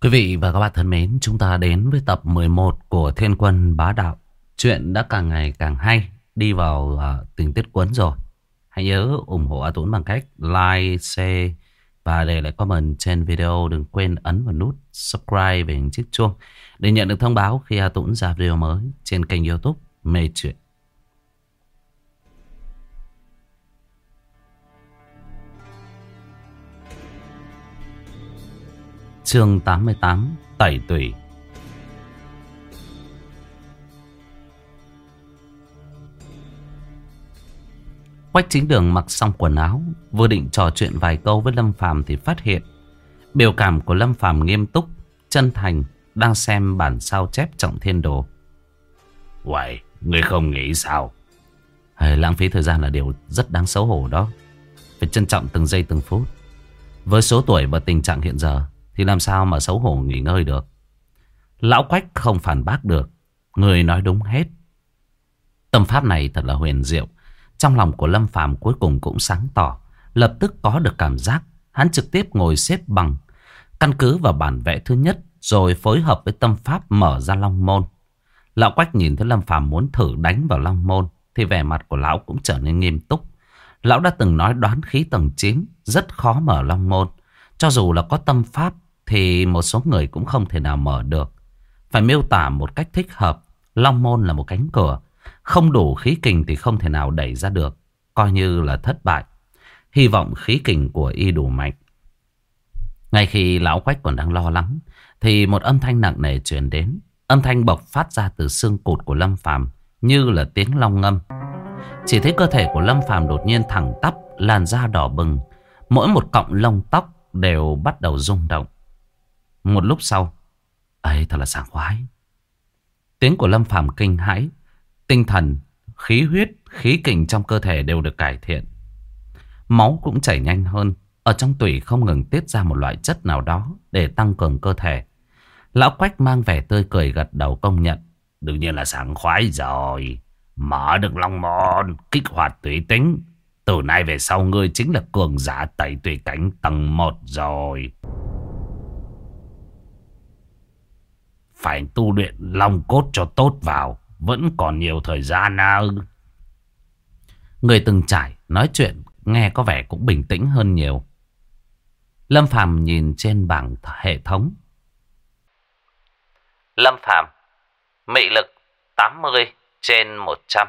Quý vị và các bạn thân mến, chúng ta đến với tập 11 của Thiên Quân Bá Đạo. Chuyện đã càng ngày càng hay, đi vào uh, tình tiết cuốn rồi. Hãy nhớ ủng hộ A Tuấn bằng cách like, share và để lại comment trên video. Đừng quên ấn vào nút subscribe và chiếc chuông để nhận được thông báo khi A Tuấn ra video mới trên kênh youtube Mê Chuyện. Chương 88 Tẩy tủy. Quách chính đường mặc xong quần áo Vừa định trò chuyện vài câu với Lâm Phàm Thì phát hiện Biểu cảm của Lâm Phàm nghiêm túc Chân thành Đang xem bản sao chép trọng thiên đồ. Vậy Người không nghĩ sao? Hay, Lãng phí thời gian là điều rất đáng xấu hổ đó. Phải trân trọng từng giây từng phút. Với số tuổi và tình trạng hiện giờ thì làm sao mà xấu hổ nghỉ ngơi được? Lão Quách không phản bác được. Người nói đúng hết. Tâm pháp này thật là huyền diệu. Trong lòng của Lâm Phàm cuối cùng cũng sáng tỏ. Lập tức có được cảm giác. Hắn trực tiếp ngồi xếp bằng. Căn cứ vào bản vẽ thứ nhất, Rồi phối hợp với tâm pháp mở ra Long Môn. Lão Quách nhìn thấy Lâm Phàm muốn thử đánh vào Long Môn, Thì vẻ mặt của lão cũng trở nên nghiêm túc. Lão đã từng nói đoán khí tầng 9 Rất khó mở Long Môn. Cho dù là có tâm pháp thì một số người cũng không thể nào mở được. Phải miêu tả một cách thích hợp. Long môn là một cánh cửa. Không đủ khí kình thì không thể nào đẩy ra được. Coi như là thất bại. Hy vọng khí kình của y đủ mạnh. Ngay khi lão quách còn đang lo lắng. Thì một âm thanh nặng nề truyền đến. Âm thanh bộc phát ra từ xương cụt của Lâm Phàm, Như là tiếng long ngâm. Chỉ thấy cơ thể của Lâm Phàm đột nhiên thẳng tắp. Làn da đỏ bừng. Mỗi một cọng lông tóc đều bắt đầu rung động. Một lúc sau, ấy thật là sảng khoái. Tiếng của Lâm Phàm kinh hãi, tinh thần, khí huyết, khí kình trong cơ thể đều được cải thiện. Máu cũng chảy nhanh hơn, ở trong tủy không ngừng tiết ra một loại chất nào đó để tăng cường cơ thể. Lão Quách mang vẻ tươi cười gật đầu công nhận. Đương nhiên là sảng khoái rồi. Mở được long môn, kích hoạt tùy tính. Từ nay về sau ngươi chính là cường giả tẩy tùy cảnh tầng 1 rồi. Phải tu luyện long cốt cho tốt vào. Vẫn còn nhiều thời gian nào. Người từng trải, nói chuyện, nghe có vẻ cũng bình tĩnh hơn nhiều. Lâm Phàm nhìn trên bảng hệ thống. Lâm Phàm Mị lực 80 trên 100.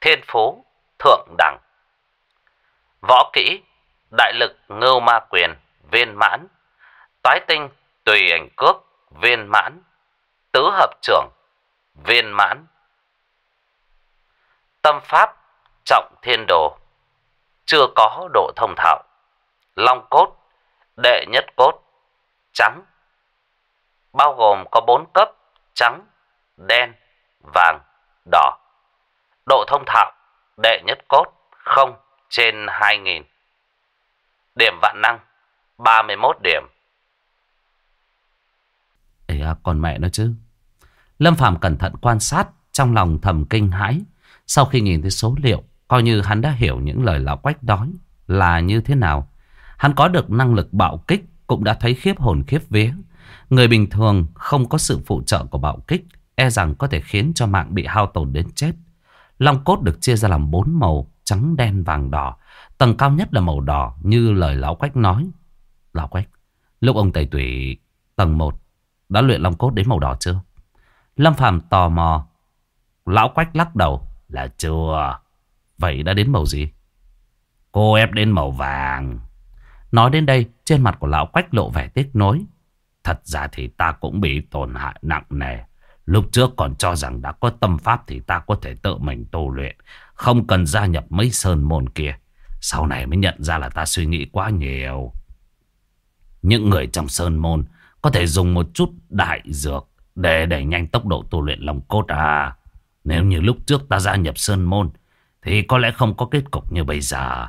Thiên phú thượng đẳng. Võ kỹ đại lực ngưu ma quyền viên mãn. Toái tinh tùy ảnh cước viên mãn, tứ hợp trưởng, viên mãn. Tâm pháp, trọng thiên đồ, chưa có độ thông thạo. Long cốt, đệ nhất cốt, trắng. Bao gồm có bốn cấp, trắng, đen, vàng, đỏ. Độ thông thạo, đệ nhất cốt, không trên 2.000. Điểm vạn năng, 31 điểm. Ê à, còn mẹ nó chứ. Lâm Phạm cẩn thận quan sát trong lòng thầm kinh hãi. Sau khi nhìn thấy số liệu, coi như hắn đã hiểu những lời lão quách đói là như thế nào. Hắn có được năng lực bạo kích cũng đã thấy khiếp hồn khiếp vía. Người bình thường không có sự phụ trợ của bạo kích e rằng có thể khiến cho mạng bị hao tổn đến chết. Long cốt được chia ra làm bốn màu trắng đen vàng đỏ. Tầng cao nhất là màu đỏ như lời lão quách nói. Lão quách, lúc ông tẩy tủy tầng 1 đã luyện long cốt đến màu đỏ chưa? Lâm Phàm tò mò. Lão Quách lắc đầu. Là chưa. Vậy đã đến màu gì? Cô ép đến màu vàng. Nói đến đây, trên mặt của lão Quách lộ vẻ tiếc nối. Thật ra thì ta cũng bị tổn hại nặng nề. Lúc trước còn cho rằng đã có tâm pháp thì ta có thể tự mình tu luyện. Không cần gia nhập mấy sơn môn kia. Sau này mới nhận ra là ta suy nghĩ quá nhiều. Những người trong sơn môn có thể dùng một chút đại dược để đẩy nhanh tốc độ tu luyện lòng cốt à. Nếu như lúc trước ta gia nhập Sơn Môn thì có lẽ không có kết cục như bây giờ.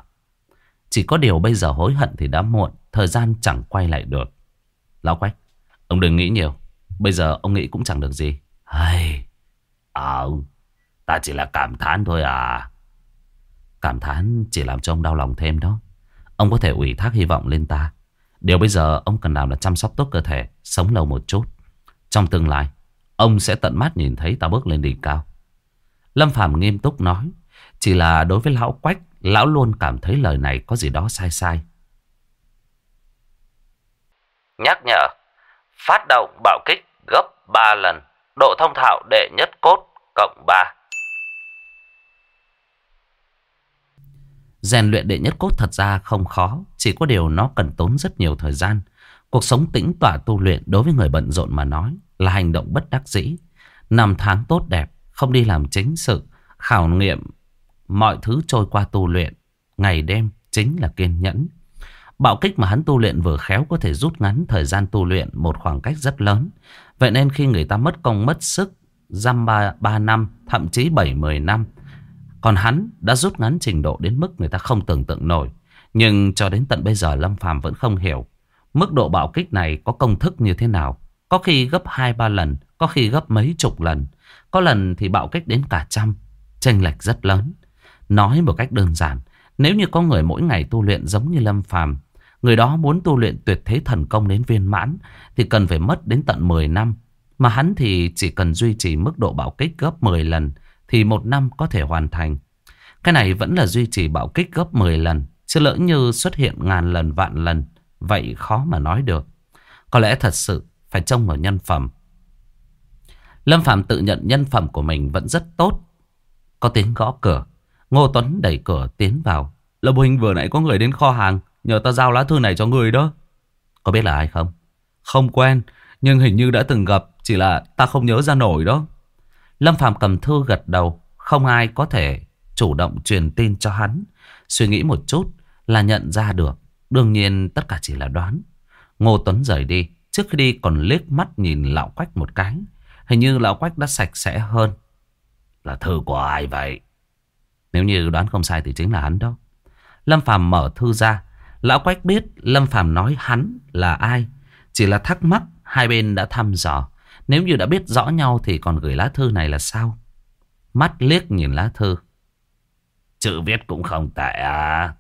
Chỉ có điều bây giờ hối hận thì đã muộn. Thời gian chẳng quay lại được. Lão Quách, ông đừng nghĩ nhiều. Bây giờ ông nghĩ cũng chẳng được gì. Hay, à, ta chỉ là cảm thán thôi à. Cảm thán chỉ làm cho ông đau lòng thêm đó. Ông có thể ủy thác hy vọng lên ta. Điều bây giờ ông cần làm là chăm sóc tốt cơ thể, sống lâu một chút. Trong tương lai, ông sẽ tận mắt nhìn thấy ta bước lên đỉnh cao. Lâm Phàm nghiêm túc nói, chỉ là đối với lão Quách, lão luôn cảm thấy lời này có gì đó sai sai. Nhắc nhở, phát động bạo kích gấp 3 lần, độ thông thạo đệ nhất cốt cộng 3. Rèn luyện đệ nhất cốt thật ra không khó, chỉ có điều nó cần tốn rất nhiều thời gian. Cuộc sống tĩnh tỏa tu luyện đối với người bận rộn mà nói là hành động bất đắc dĩ. Năm tháng tốt đẹp, không đi làm chính sự, khảo nghiệm mọi thứ trôi qua tu luyện. Ngày đêm chính là kiên nhẫn. Bạo kích mà hắn tu luyện vừa khéo có thể rút ngắn thời gian tu luyện một khoảng cách rất lớn. Vậy nên khi người ta mất công mất sức, dăm ba, ba năm, thậm chí bảy mười năm, còn hắn đã rút ngắn trình độ đến mức người ta không tưởng tượng nổi. Nhưng cho đến tận bây giờ Lâm Phàm vẫn không hiểu mức độ bạo kích này có công thức như thế nào. Có khi gấp 2-3 lần, có khi gấp mấy chục lần. Có lần thì bạo kích đến cả trăm. Chênh lệch rất lớn. Nói một cách đơn giản, nếu như có người mỗi ngày tu luyện giống như Lâm Phàm, người đó muốn tu luyện tuyệt thế thần công đến viên mãn thì cần phải mất đến tận 10 năm. Mà hắn thì chỉ cần duy trì mức độ bạo kích gấp 10 lần thì một năm có thể hoàn thành. Cái này vẫn là duy trì bạo kích gấp 10 lần, chứ lỡ như xuất hiện ngàn lần vạn lần, vậy khó mà nói được. Có lẽ thật sự phải trông vào nhân phẩm. Lâm Phạm tự nhận nhân phẩm của mình vẫn rất tốt. Có tiếng gõ cửa, Ngô Tuấn đẩy cửa tiến vào. Lâm Huynh vừa nãy có người đến kho hàng, nhờ ta giao lá thư này cho người đó. Có biết là ai không? Không quen, nhưng hình như đã từng gặp, chỉ là ta không nhớ ra nổi đó. Lâm Phạm cầm thư gật đầu, không ai có thể chủ động truyền tin cho hắn. Suy nghĩ một chút là nhận ra được. Đương nhiên tất cả chỉ là đoán. Ngô Tuấn rời đi, trước khi đi còn liếc mắt nhìn lão quách một cái. Hình như lão quách đã sạch sẽ hơn. Là thư của ai vậy? Nếu như đoán không sai thì chính là hắn đâu. Lâm Phàm mở thư ra. Lão quách biết Lâm Phàm nói hắn là ai. Chỉ là thắc mắc hai bên đã thăm dò. Nếu như đã biết rõ nhau thì còn gửi lá thư này là sao? Mắt liếc nhìn lá thư. Chữ viết cũng không tệ à.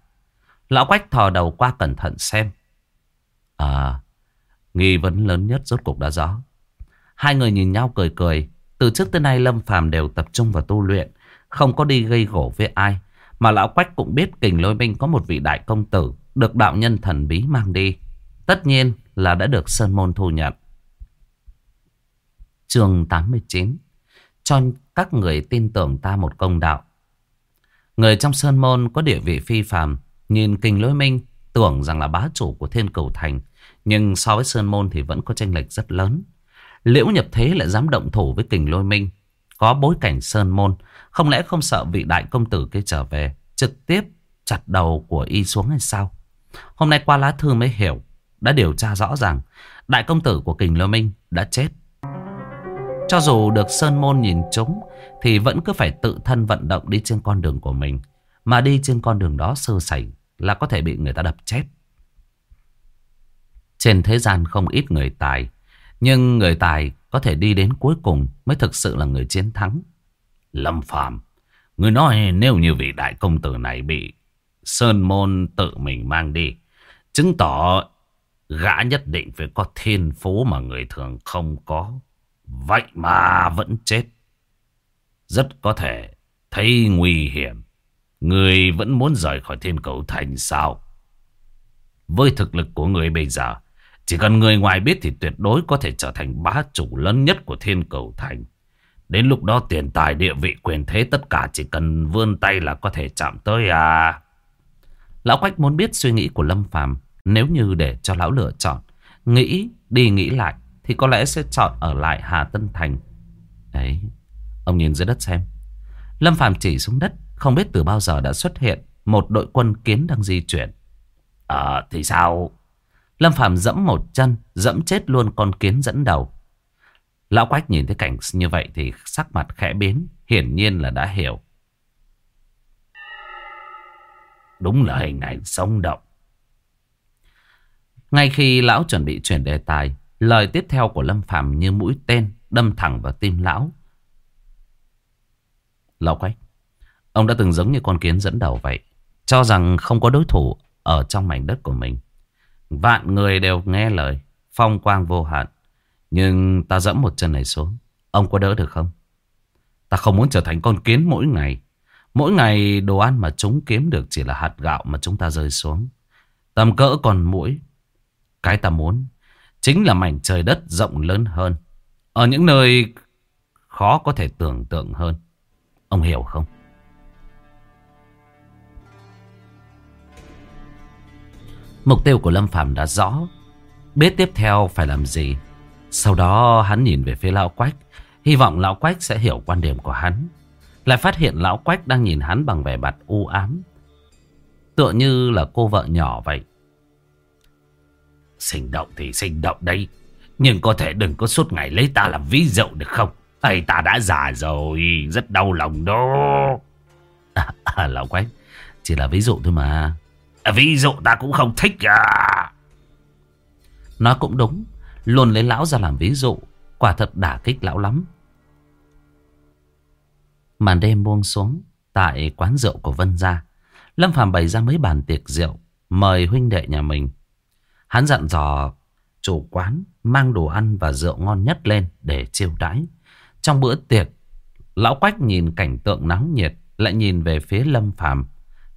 Lão Quách thò đầu qua cẩn thận xem. À, nghi vấn lớn nhất rốt cục đã rõ. Hai người nhìn nhau cười cười. Từ trước tới nay Lâm Phàm đều tập trung vào tu luyện. Không có đi gây gổ với ai. Mà Lão Quách cũng biết kình lôi minh có một vị đại công tử. Được đạo nhân thần bí mang đi. Tất nhiên là đã được Sơn Môn thu nhận chương 89 Cho các người tin tưởng ta một công đạo. Người trong Sơn Môn có địa vị phi phàm, Nhìn kinh lôi minh, Tưởng rằng là bá chủ của thiên cầu thành, Nhưng so với Sơn Môn thì vẫn có tranh lệch rất lớn. Liễu nhập thế lại dám động thủ với kình lôi minh. Có bối cảnh Sơn Môn, Không lẽ không sợ vị đại công tử kia trở về, Trực tiếp chặt đầu của y xuống hay sao? Hôm nay qua lá thư mới hiểu, Đã điều tra rõ ràng, Đại công tử của kình lôi minh đã chết cho dù được Sơn Môn nhìn trúng, Thì vẫn cứ phải tự thân vận động đi trên con đường của mình. Mà đi trên con đường đó sơ sẩy Là có thể bị người ta đập chết. Trên thế gian không ít người tài, Nhưng người tài có thể đi đến cuối cùng Mới thực sự là người chiến thắng. Lâm phàm, Người nói nếu như vị đại công tử này bị Sơn Môn tự mình mang đi, Chứng tỏ gã nhất định phải có thiên phú mà người thường không có. Vậy mà vẫn chết. Rất có thể thấy nguy hiểm. Người vẫn muốn rời khỏi thiên cầu thành sao? Với thực lực của người bây giờ, chỉ cần người ngoài biết thì tuyệt đối có thể trở thành bá chủ lớn nhất của thiên cầu thành. Đến lúc đó tiền tài địa vị quyền thế tất cả chỉ cần vươn tay là có thể chạm tới à. Lão Quách muốn biết suy nghĩ của Lâm Phàm nếu như để cho lão lựa chọn. Nghĩ đi nghĩ lại thì có lẽ sẽ chọn ở lại Hà Tân Thành. Đấy, ông nhìn dưới đất xem. Lâm Phàm chỉ xuống đất, không biết từ bao giờ đã xuất hiện một đội quân kiến đang di chuyển. Ờ, thì sao? Lâm Phàm dẫm một chân, dẫm chết luôn con kiến dẫn đầu. Lão Quách nhìn thấy cảnh như vậy thì sắc mặt khẽ biến, hiển nhiên là đã hiểu. Đúng là hình ảnh sống động. Ngay khi lão chuẩn bị chuyển đề tài, Lời tiếp theo của Lâm Phàm như mũi tên đâm thẳng vào tim lão. Lão Quách, ông đã từng giống như con kiến dẫn đầu vậy. Cho rằng không có đối thủ ở trong mảnh đất của mình. Vạn người đều nghe lời. Phong quang vô hạn. Nhưng ta dẫm một chân này xuống. Ông có đỡ được không? Ta không muốn trở thành con kiến mỗi ngày. Mỗi ngày đồ ăn mà chúng kiếm được chỉ là hạt gạo mà chúng ta rơi xuống. Tầm cỡ còn mũi. Cái ta muốn chính là mảnh trời đất rộng lớn hơn. Ở những nơi khó có thể tưởng tượng hơn. Ông hiểu không? Mục tiêu của Lâm Phàm đã rõ. Biết tiếp theo phải làm gì. Sau đó hắn nhìn về phía Lão Quách. Hy vọng Lão Quách sẽ hiểu quan điểm của hắn. Lại phát hiện Lão Quách đang nhìn hắn bằng vẻ mặt u ám. Tựa như là cô vợ nhỏ vậy. Sinh động thì sinh động đấy Nhưng có thể đừng có suốt ngày lấy ta làm ví dụ được không? Ây ta đã già rồi. Rất đau lòng đó. À, à, Lão Quách. Chỉ là ví dụ thôi mà. À, ví dụ ta cũng không thích à. Nói cũng đúng. Luôn lấy lão ra làm ví dụ. Quả thật đả kích lão lắm. Màn đêm buông xuống. Tại quán rượu của Vân Gia. Lâm Phàm bày ra mấy bàn tiệc rượu. Mời huynh đệ nhà mình. Hắn dặn dò chủ quán mang đồ ăn và rượu ngon nhất lên để chiêu đãi. Trong bữa tiệc, lão Quách nhìn cảnh tượng nắng nhiệt, lại nhìn về phía Lâm Phàm.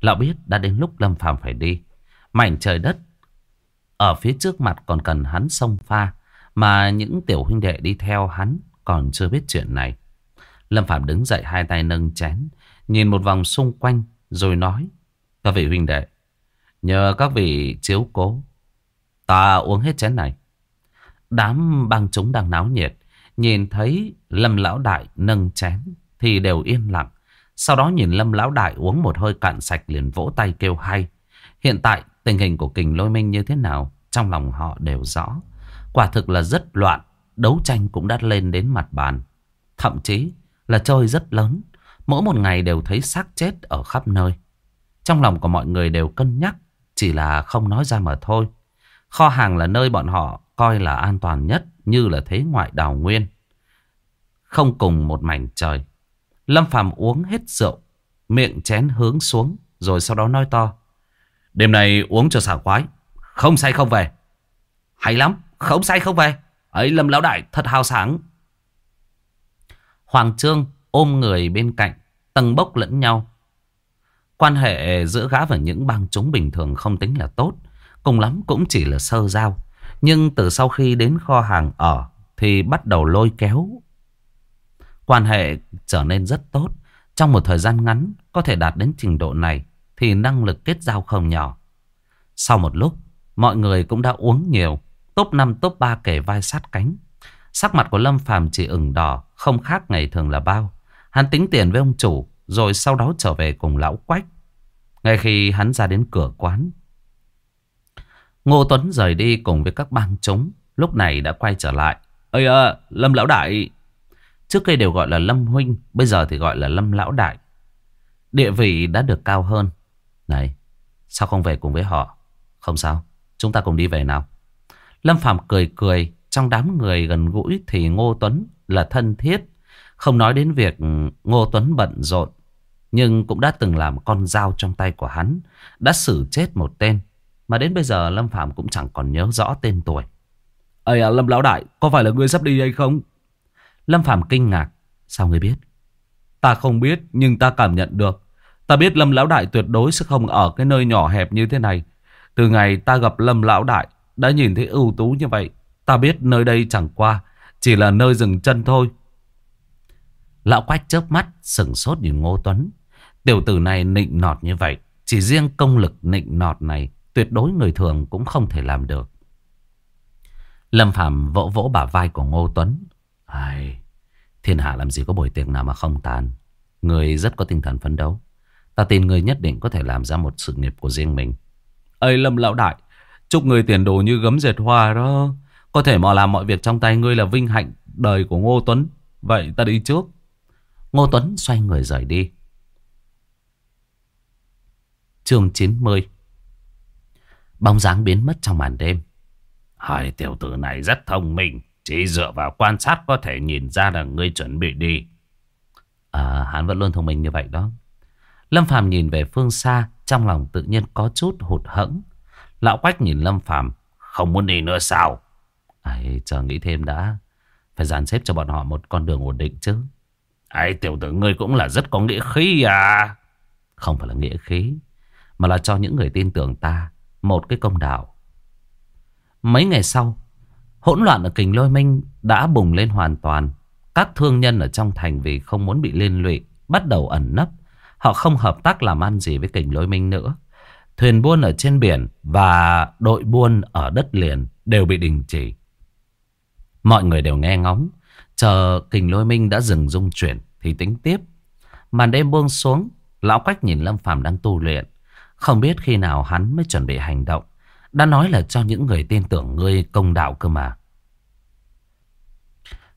Lão biết đã đến lúc Lâm Phàm phải đi. Mảnh trời đất ở phía trước mặt còn cần hắn xông pha, mà những tiểu huynh đệ đi theo hắn còn chưa biết chuyện này. Lâm Phạm đứng dậy hai tay nâng chén, nhìn một vòng xung quanh rồi nói: "Các vị huynh đệ, nhờ các vị chiếu cố, ta uống hết chén này." Đám băng chúng đang náo nhiệt, nhìn thấy Lâm lão đại nâng chén thì đều yên lặng. Sau đó nhìn Lâm lão đại uống một hơi cạn sạch liền vỗ tay kêu hay. Hiện tại tình hình của kình lôi minh như thế nào trong lòng họ đều rõ. Quả thực là rất loạn, đấu tranh cũng đã lên đến mặt bàn. Thậm chí là chơi rất lớn, mỗi một ngày đều thấy xác chết ở khắp nơi. Trong lòng của mọi người đều cân nhắc, chỉ là không nói ra mà thôi. Kho hàng là nơi bọn họ coi là an toàn nhất như là thế ngoại đào nguyên. Không cùng một mảnh trời. Lâm Phàm uống hết rượu, miệng chén hướng xuống, rồi sau đó nói to. Đêm nay uống cho sảng khoái, không say không về. Hay lắm, không say không về. Ấy Lâm Lão Đại thật hào sáng. Hoàng Trương ôm người bên cạnh, tầng bốc lẫn nhau. Quan hệ giữa gã và những bang chúng bình thường không tính là tốt. Cùng lắm cũng chỉ là sơ giao. Nhưng từ sau khi đến kho hàng ở thì bắt đầu lôi kéo. Quan hệ trở nên rất tốt. Trong một thời gian ngắn có thể đạt đến trình độ này thì năng lực kết giao không nhỏ. Sau một lúc, mọi người cũng đã uống nhiều. Top 5 top 3 kể vai sát cánh. Sắc mặt của Lâm Phàm chỉ ửng đỏ, không khác ngày thường là bao. Hắn tính tiền với ông chủ, rồi sau đó trở về cùng lão quách. Ngay khi hắn ra đến cửa quán, Ngô Tuấn rời đi cùng với các bang chúng, lúc này đã quay trở lại. Ơi à, ờ, Lâm Lão Đại! Trước đây đều gọi là Lâm Huynh, bây giờ thì gọi là Lâm Lão Đại. Địa vị đã được cao hơn. Này, sao không về cùng với họ? Không sao, chúng ta cùng đi về nào. Lâm Phạm cười cười, trong đám người gần gũi thì Ngô Tuấn là thân thiết. Không nói đến việc Ngô Tuấn bận rộn, nhưng cũng đã từng làm con dao trong tay của hắn, đã xử chết một tên. Mà đến bây giờ Lâm Phạm cũng chẳng còn nhớ rõ tên tuổi. Ây à, Lâm Lão Đại, có phải là ngươi sắp đi hay không? Lâm Phạm kinh ngạc. Sao ngươi biết? Ta không biết, nhưng ta cảm nhận được. Ta biết Lâm Lão Đại tuyệt đối sẽ không ở cái nơi nhỏ hẹp như thế này. Từ ngày ta gặp Lâm Lão Đại, đã nhìn thấy ưu tú như vậy. Ta biết nơi đây chẳng qua, chỉ là nơi dừng chân thôi. Lão Quách chớp mắt, sừng sốt nhìn Ngô Tuấn. Tiểu tử này nịnh nọt như vậy. Chỉ riêng công lực nịnh nọt này, tuyệt đối người thường cũng không thể làm được. Lâm Phạm vỗ vỗ bả vai của Ngô Tuấn. Ai, thiên hạ làm gì có buổi tiệc nào mà không tàn. Người rất có tinh thần phấn đấu. Ta tin người nhất định có thể làm ra một sự nghiệp của riêng mình. Ây Lâm Lão Đại, chúc người tiền đồ như gấm dệt hoa đó. Có thể mà làm mọi việc trong tay ngươi là vinh hạnh đời của Ngô Tuấn. Vậy ta đi trước. Ngô Tuấn xoay người rời đi. Chương 90 Bóng dáng biến mất trong màn đêm. Hai tiểu tử này rất thông minh. Chỉ dựa vào quan sát có thể nhìn ra là ngươi chuẩn bị đi. À, hắn vẫn luôn thông minh như vậy đó. Lâm Phàm nhìn về phương xa, trong lòng tự nhiên có chút hụt hẫng. Lão Quách nhìn Lâm Phàm Không muốn đi nữa sao Ấy, chờ nghĩ thêm đã Phải dàn xếp cho bọn họ một con đường ổn định chứ Ấy tiểu tử ngươi cũng là rất có nghĩa khí à Không phải là nghĩa khí Mà là cho những người tin tưởng ta một cái công đạo. Mấy ngày sau, Hỗn loạn ở kình lôi minh đã bùng lên hoàn toàn. Các thương nhân ở trong thành vì không muốn bị liên lụy, Bắt đầu ẩn nấp. Họ không hợp tác làm ăn gì với kình lôi minh nữa. Thuyền buôn ở trên biển Và đội buôn ở đất liền Đều bị đình chỉ. Mọi người đều nghe ngóng, Chờ kình lôi minh đã dừng dung chuyển Thì tính tiếp. Màn đêm buông xuống, Lão Quách nhìn Lâm Phàm đang tu luyện. Không biết khi nào hắn mới chuẩn bị hành động. Đã nói là cho những người tin tưởng ngươi công đạo cơ mà.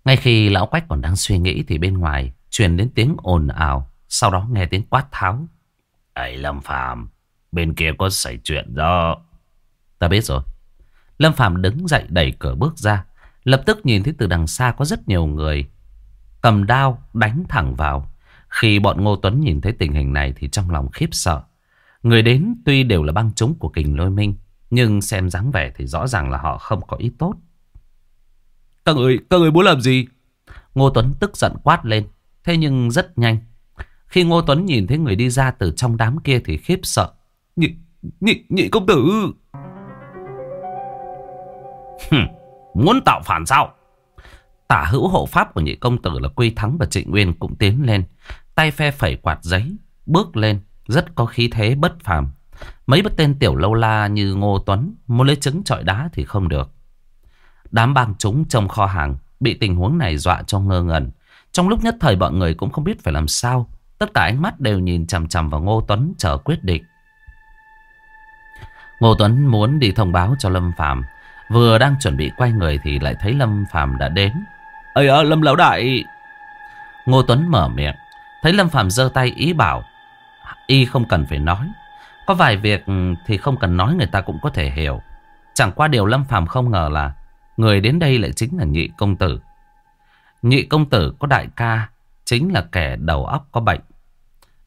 Ngay khi Lão Quách còn đang suy nghĩ Thì bên ngoài truyền đến tiếng ồn ào Sau đó nghe tiếng quát tháo. Ấy Lâm Phàm Bên kia có xảy chuyện đó. Ta biết rồi. Lâm Phàm đứng dậy đẩy cửa bước ra Lập tức nhìn thấy từ đằng xa có rất nhiều người Cầm đao đánh thẳng vào. Khi bọn Ngô Tuấn nhìn thấy tình hình này Thì trong lòng khiếp sợ Người đến tuy đều là băng chúng của kình lôi minh Nhưng xem dáng vẻ thì rõ ràng là họ không có ý tốt Các người, các người muốn làm gì? Ngô Tuấn tức giận quát lên Thế nhưng rất nhanh Khi Ngô Tuấn nhìn thấy người đi ra từ trong đám kia thì khiếp sợ Nhị, nhị, nhị công tử Muốn tạo phản sao? Tả hữu hộ pháp của nhị công tử là Quy Thắng và Trịnh Nguyên cũng tiến lên. Tay phe phẩy quạt giấy, bước lên, rất có khí thế bất phàm. Mấy bất tên tiểu lâu la như Ngô Tuấn muốn lấy trứng trọi đá thì không được. Đám bang chúng trong kho hàng bị tình huống này dọa cho ngơ ngẩn. Trong lúc nhất thời bọn người cũng không biết phải làm sao. Tất cả ánh mắt đều nhìn chằm chằm vào Ngô Tuấn chờ quyết định. Ngô Tuấn muốn đi thông báo cho Lâm Phạm Vừa đang chuẩn bị quay người thì lại thấy Lâm Phàm đã đến. Ây à, Lâm Lão Đại. Ngô Tuấn mở miệng. Thấy Lâm Phàm giơ tay ý bảo. Y không cần phải nói. Có vài việc thì không cần nói, người ta cũng có thể hiểu. Chẳng qua điều Lâm Phàm không ngờ là người đến đây lại chính là nhị công tử. Nhị công tử có đại ca, chính là kẻ đầu óc có bệnh.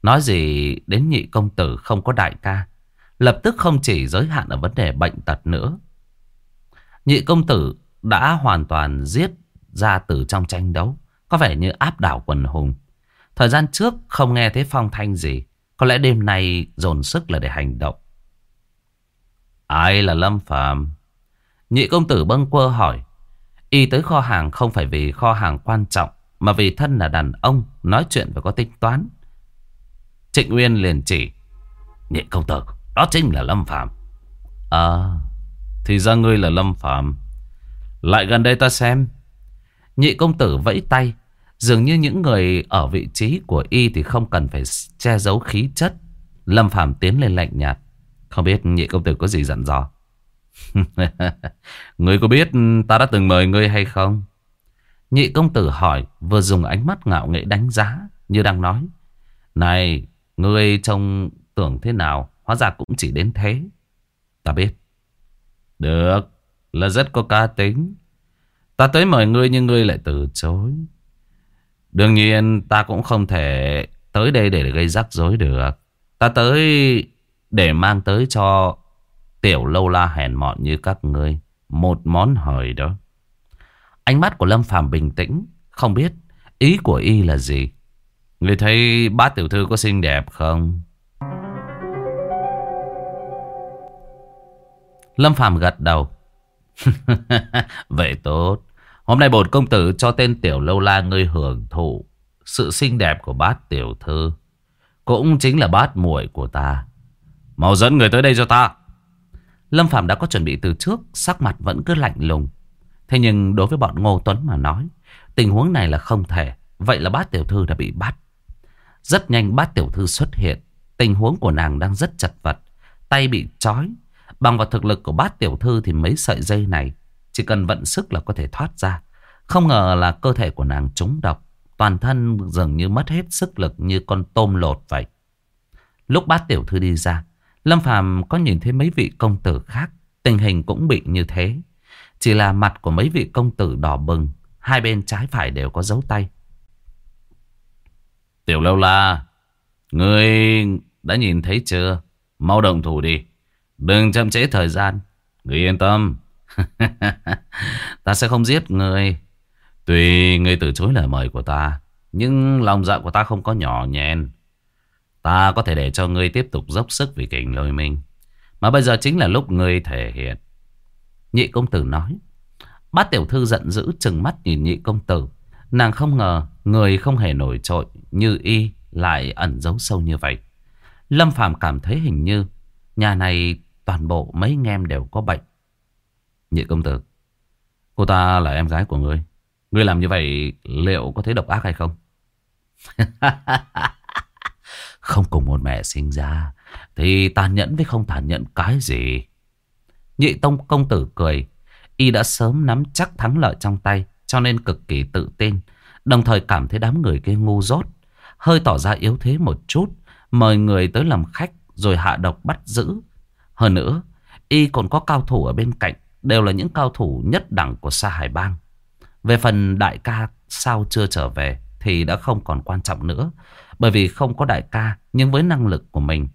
Nói gì đến nhị công tử không có đại ca. Lập tức không chỉ giới hạn ở vấn đề bệnh tật nữa. Nhị công tử đã hoàn toàn giết ra từ trong tranh đấu. Có vẻ như áp đảo quần hùng. Thời gian trước không nghe thấy phong thanh gì. Có lẽ đêm nay dồn sức là để hành động. Ai là Lâm Phạm? Nhị công tử bâng quơ hỏi. Y tới kho hàng không phải vì kho hàng quan trọng. Mà vì thân là đàn ông, Nói chuyện phải có tính toán Trịnh Nguyên liền chỉ Nhị công tử, Đó chính là Lâm Phạm À thì ra ngươi là Lâm Phạm Lại gần đây ta xem Nhị công tử vẫy tay Dường như những người ở vị trí của y Thì không cần phải che giấu khí chất. Lâm phàm tiến lên lạnh nhạt. Không biết nhị công tử có gì dặn dò? Ngươi có biết ta đã từng mời ngươi hay không? Nhị công tử hỏi Vừa dùng ánh mắt ngạo nghễ đánh giá Như đang nói. Này Ngươi trông tưởng thế nào? Hóa ra cũng chỉ đến thế. Ta biết. Được, là rất có cá tính. Ta tới mời ngươi nhưng ngươi lại từ chối. Đương nhiên ta cũng không thể tới đây để gây rắc rối được. Ta tới để mang tới cho tiểu lâu la hèn mọn như các ngươi một món hời đó. Ánh mắt của Lâm Phàm bình tĩnh, không biết ý của y là gì. Người thấy bát tiểu thư có xinh đẹp không? Lâm Phàm gật đầu. Vậy tốt. Hôm nay bột công tử cho tên tiểu lâu la ngươi hưởng thụ sự xinh đẹp của bát tiểu thư. Cũng chính là bát muội của ta. Mau dẫn người tới đây cho ta. Lâm Phạm đã có chuẩn bị từ trước, sắc mặt vẫn cứ lạnh lùng. Thế nhưng đối với bọn Ngô Tuấn mà nói, tình huống này là không thể. Vậy là bát tiểu thư đã bị bắt. Rất nhanh bát tiểu thư xuất hiện. Tình huống của nàng đang rất chật vật. Tay bị trói, Bằng vào thực lực của bát tiểu thư thì mấy sợi dây này chỉ cần vận sức là có thể thoát ra. Không ngờ là cơ thể của nàng trúng độc. Toàn thân dường như mất hết sức lực như con tôm lột vậy. Lúc bát tiểu thư đi ra, Lâm Phàm có nhìn thấy mấy vị công tử khác. Tình hình cũng bị như thế. Chỉ là mặt của mấy vị công tử đỏ bừng. Hai bên trái phải đều có dấu tay. Tiểu lâu la, ngươi đã nhìn thấy chưa? Mau động thủ đi. Đừng chậm trễ thời gian. Người yên tâm. ta sẽ không giết người. Tuy ngươi từ chối lời mời của ta, nhưng lòng dạ của ta không có nhỏ nhẹn. Ta có thể để cho ngươi tiếp tục dốc sức vì kình lôi minh. Mà bây giờ chính là lúc ngươi thể hiện. Nhị công tử nói. Bát tiểu thư giận dữ chừng mắt nhìn nhị công tử. Nàng không ngờ người không hề nổi trội như y lại ẩn giấu sâu như vậy. Lâm Phàm cảm thấy hình như nhà này toàn bộ mấy anh em đều có bệnh. Nhị công tử, cô ta là em gái của ngươi. Ngươi làm như vậy liệu có thấy độc ác hay không? không cùng một mẹ sinh ra thì tàn nhẫn với không tàn nhẫn cái gì. Nhị tông công tử cười. Y đã sớm nắm chắc thắng lợi trong tay cho nên cực kỳ tự tin. Đồng thời cảm thấy đám người kia ngu dốt. Hơi tỏ ra yếu thế một chút. Mời người tới làm khách rồi hạ độc bắt giữ. Hơn nữa, Y còn có cao thủ ở bên cạnh. Đều là những cao thủ nhất đẳng của Sa Hải Bang. Về phần đại ca sao chưa trở về thì đã không còn quan trọng nữa. Bởi vì không có đại ca nhưng với năng lực của mình,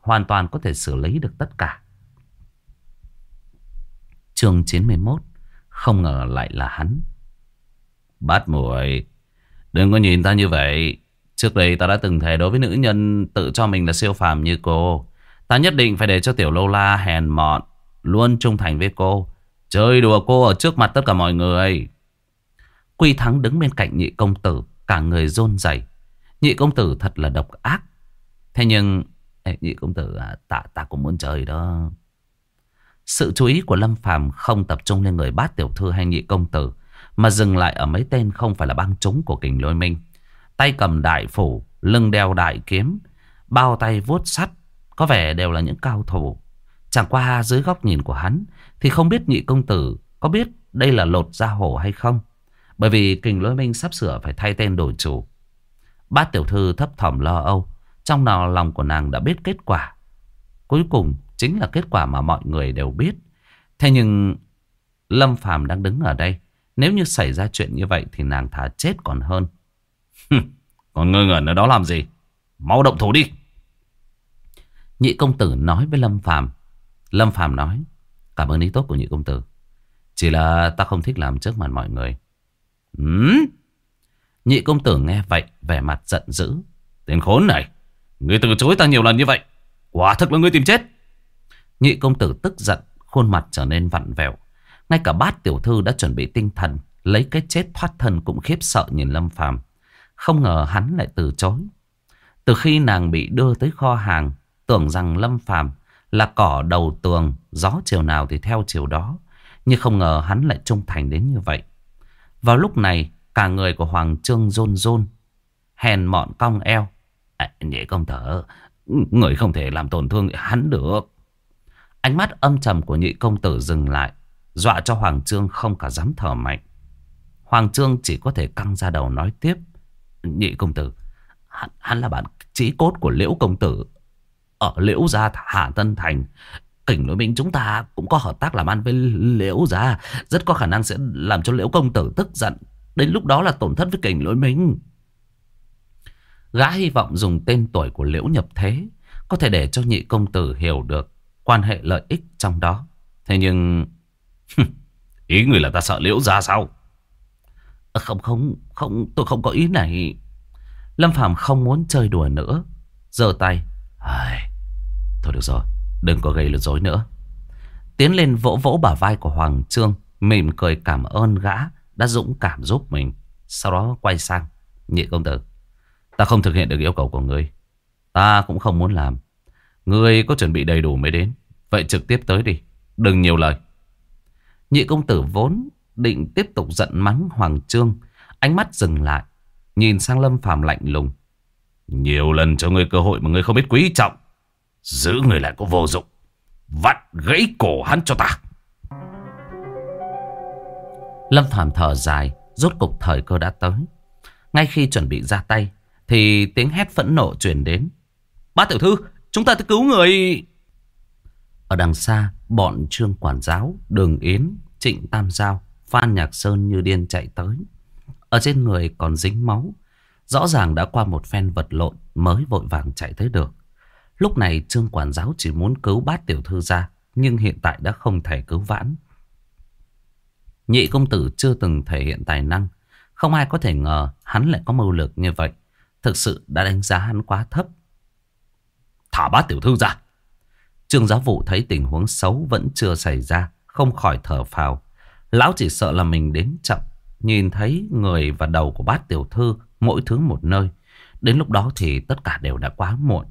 hoàn toàn có thể xử lý được tất cả. Trường 91 Không ngờ lại là hắn. Bát muội, Đừng có nhìn ta như vậy. Trước đây ta đã từng thề đối với nữ nhân tự cho mình là siêu phàm như cô. Ta nhất định phải để cho tiểu lô la hèn mọn. Luôn trung thành với cô. Chơi đùa cô ở trước mặt tất cả mọi người. Quy Thắng đứng bên cạnh nhị công tử. Cả người rôn rẩy Nhị công tử thật là độc ác. Thế nhưng... Ê, nhị công tử à, ta, ta cũng muốn chơi đó. Sự chú ý của Lâm Phàm không tập trung lên người bát tiểu thư hay nhị công tử. Mà dừng lại ở mấy tên không phải là băng chúng của kình lôi minh. Tay cầm đại phủ, lưng đeo đại kiếm. Bao tay vuốt sắt. Có vẻ đều là những cao thủ. Chẳng qua dưới góc nhìn của hắn. Thì không biết nhị công tử có biết đây là lột da hổ hay không. Bởi vì kình lôi minh sắp sửa phải thay tên đổi chủ. Bát tiểu thư thấp thỏm lo âu. Trong nào lòng của nàng đã biết kết quả. Cuối cùng chính là kết quả mà mọi người đều biết. Thế nhưng Lâm Phàm đang đứng ở đây. Nếu như xảy ra chuyện như vậy thì nàng thà chết còn hơn. còn ngơ ngẩn ở đó làm gì? Mau động thủ đi. Nhị công tử nói với Lâm Phàm. Lâm Phàm nói, cảm ơn ý tốt của nhị công tử. Chỉ là ta không thích làm trước mặt mọi người. Ừ? Nhị công tử nghe vậy, vẻ mặt giận dữ. Tên khốn này, người từ chối ta nhiều lần như vậy. Quả thực là người tìm chết. Nhị công tử tức giận, khuôn mặt trở nên vặn vẹo. Ngay cả bát tiểu thư đã chuẩn bị tinh thần, lấy cái chết thoát thân cũng khiếp sợ nhìn Lâm Phàm. Không ngờ hắn lại từ chối. Từ khi nàng bị đưa tới kho hàng, tưởng rằng Lâm Phàm là cỏ đầu tường, gió chiều nào thì theo chiều đó. Nhưng không ngờ hắn lại trung thành đến như vậy. Vào lúc này, cả người của Hoàng Trương rôn rôn, hèn mọn cong eo. À, nhị công tử, người không thể làm tổn thương hắn được. Ánh mắt âm trầm của nhị công tử dừng lại. Dọa cho Hoàng Trương không cả dám thở mạnh. Hoàng Trương chỉ có thể căng ra đầu nói tiếp. Nhị công tử, hắn, hắn là bạn trí cốt của Liễu công tử. Ở Liễu Gia Hà Tân Thành, kỉnh nội minh chúng ta cũng có hợp tác làm ăn với Liễu Gia. Rất có khả năng sẽ làm cho Liễu công tử tức giận. Đến lúc đó là tổn thất với kỉnh lỗi minh. Gã hy vọng dùng tên tuổi của Liễu Nhập Thế có thể để cho nhị công tử hiểu được quan hệ lợi ích trong đó. Thế nhưng... ý người là ta sợ liễu gia sao? Ờ, không, không, không, tôi không có ý này. Lâm Phàm không muốn chơi đùa nữa. giơ tay. Ai... Thôi được rồi, đừng có gây lừa dối nữa. Tiến lên vỗ vỗ bả vai của Hoàng Trương, mỉm cười cảm ơn gã đã dũng cảm giúp mình. Sau đó quay sang, nhị công tử. Ta không thực hiện được yêu cầu của ngươi. Ta cũng không muốn làm. Ngươi có chuẩn bị đầy đủ mới đến. Vậy trực tiếp tới đi. Đừng nhiều lời. Nhị công tử vốn định tiếp tục giận mắng Hoàng Trương. Ánh mắt dừng lại. Nhìn sang Lâm Phàm lạnh lùng. Nhiều lần cho ngươi cơ hội mà ngươi không biết quý trọng. Giữ người lại có vô dụng. Vặn gãy cổ hắn cho ta. Lâm Phàm thở dài. Rốt cục thời cơ đã tới. Ngay khi chuẩn bị ra tay. Thì tiếng hét phẫn nộ truyền đến. Ba tiểu thư, chúng ta tới cứu người... Ở đằng xa, bọn trương quản giáo, đường Yến, trịnh Tam Giao, Phan Nhạc Sơn như điên chạy tới. Ở trên người còn dính máu. Rõ ràng đã qua một phen vật lộn mới vội vàng chạy tới được. Lúc này trương quản giáo chỉ muốn cứu bát tiểu thư ra, nhưng hiện tại đã không thể cứu vãn. Nhị công tử chưa từng thể hiện tài năng. Không ai có thể ngờ hắn lại có mưu lược như vậy. Thực sự đã đánh giá hắn quá thấp. Thả bát tiểu thư ra. Trương giáo vụ thấy tình huống xấu vẫn chưa xảy ra. Không khỏi thở phào. Lão chỉ sợ là mình đến chậm. Nhìn thấy người và đầu của bát tiểu thư mỗi thứ một nơi. Đến lúc đó thì tất cả đều đã quá muộn.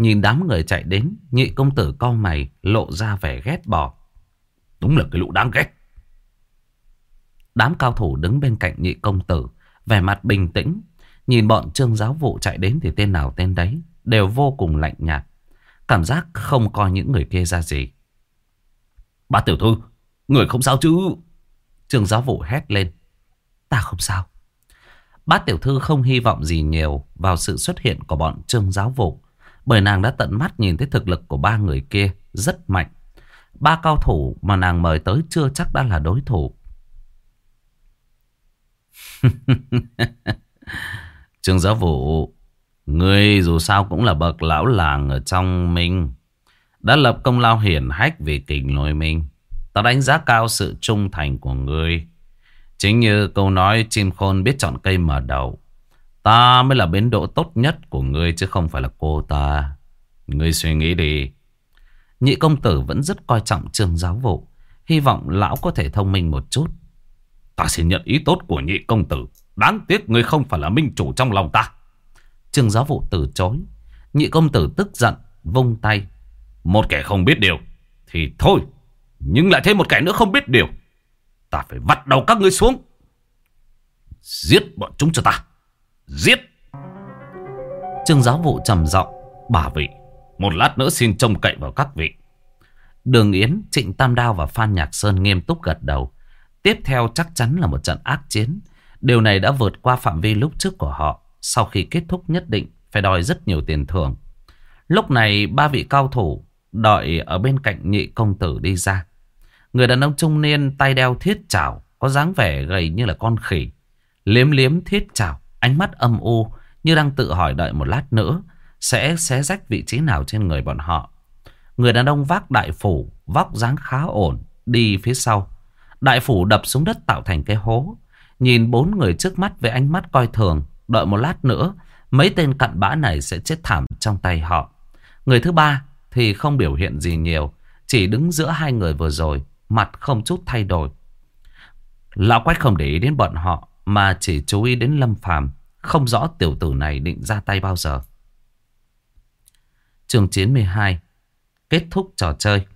Nhìn đám người chạy đến, nhị công tử cau mày lộ ra vẻ ghét bỏ. Đúng là cái lũ đáng ghét. Đám cao thủ đứng bên cạnh nhị công tử, vẻ mặt bình tĩnh. Nhìn bọn trương giáo vụ chạy đến thì tên nào tên đấy, đều vô cùng lạnh nhạt. Cảm giác không coi những người kia ra gì. bà tiểu thư, người không sao chứ? Trương giáo vụ hét lên. Ta không sao. Bát tiểu thư không hy vọng gì nhiều vào sự xuất hiện của bọn trương giáo vụ. Bởi nàng đã tận mắt nhìn thấy thực lực của ba người kia rất mạnh. Ba cao thủ mà nàng mời tới chưa chắc đã là đối thủ. Trương giáo vụ, ngươi dù sao cũng là bậc lão làng ở trong mình. Đã lập công lao hiển hách vì kình lôi mình. Ta đánh giá cao sự trung thành của ngươi. Chính như câu nói chim khôn biết chọn cây mở đầu. Ta mới là bến độ tốt nhất của ngươi chứ không phải là cô ta. Ngươi suy nghĩ đi. Nhị công tử vẫn rất coi trọng trường giáo vụ. Hy vọng lão có thể thông minh một chút. Ta xin nhận ý tốt của nhị công tử. Đáng tiếc ngươi không phải là minh chủ trong lòng ta. Trường giáo vụ từ chối. Nhị công tử tức giận, vung tay. Một kẻ không biết điều. Thì thôi. Nhưng lại thêm một kẻ nữa không biết điều. Ta phải vặt đầu các ngươi xuống. Giết bọn chúng cho ta. Giết. Trương giáo vụ trầm giọng Bà vị. Một lát nữa xin trông cậy vào các vị. Đường Yến, Trịnh Tam Đao và Phan Nhạc Sơn nghiêm túc gật đầu. Tiếp theo chắc chắn là một trận ác chiến. Điều này đã vượt qua phạm vi lúc trước của họ. Sau khi kết thúc nhất định phải đòi rất nhiều tiền thưởng. Lúc này ba vị cao thủ đợi ở bên cạnh nhị công tử đi ra. Người đàn ông trung niên tay đeo thiết chảo, có dáng vẻ gầy như là con khỉ. Liếm liếm thiết chảo, ánh mắt âm u như đang tự hỏi đợi một lát nữa sẽ xé rách vị trí nào trên người bọn họ. Người đàn ông vác đại phủ, vóc dáng khá ổn, đi phía sau. Đại phủ đập xuống đất tạo thành cái hố. Nhìn bốn người trước mắt với ánh mắt coi thường, đợi một lát nữa, mấy tên cặn bã này sẽ chết thảm trong tay họ. Người thứ ba thì không biểu hiện gì nhiều, chỉ đứng giữa hai người vừa rồi, mặt không chút thay đổi. Lão Quách không để ý đến bọn họ, mà chỉ chú ý đến Lâm Phàm, không rõ tiểu tử này định ra tay bao giờ. Chương 92 Kết thúc trò chơi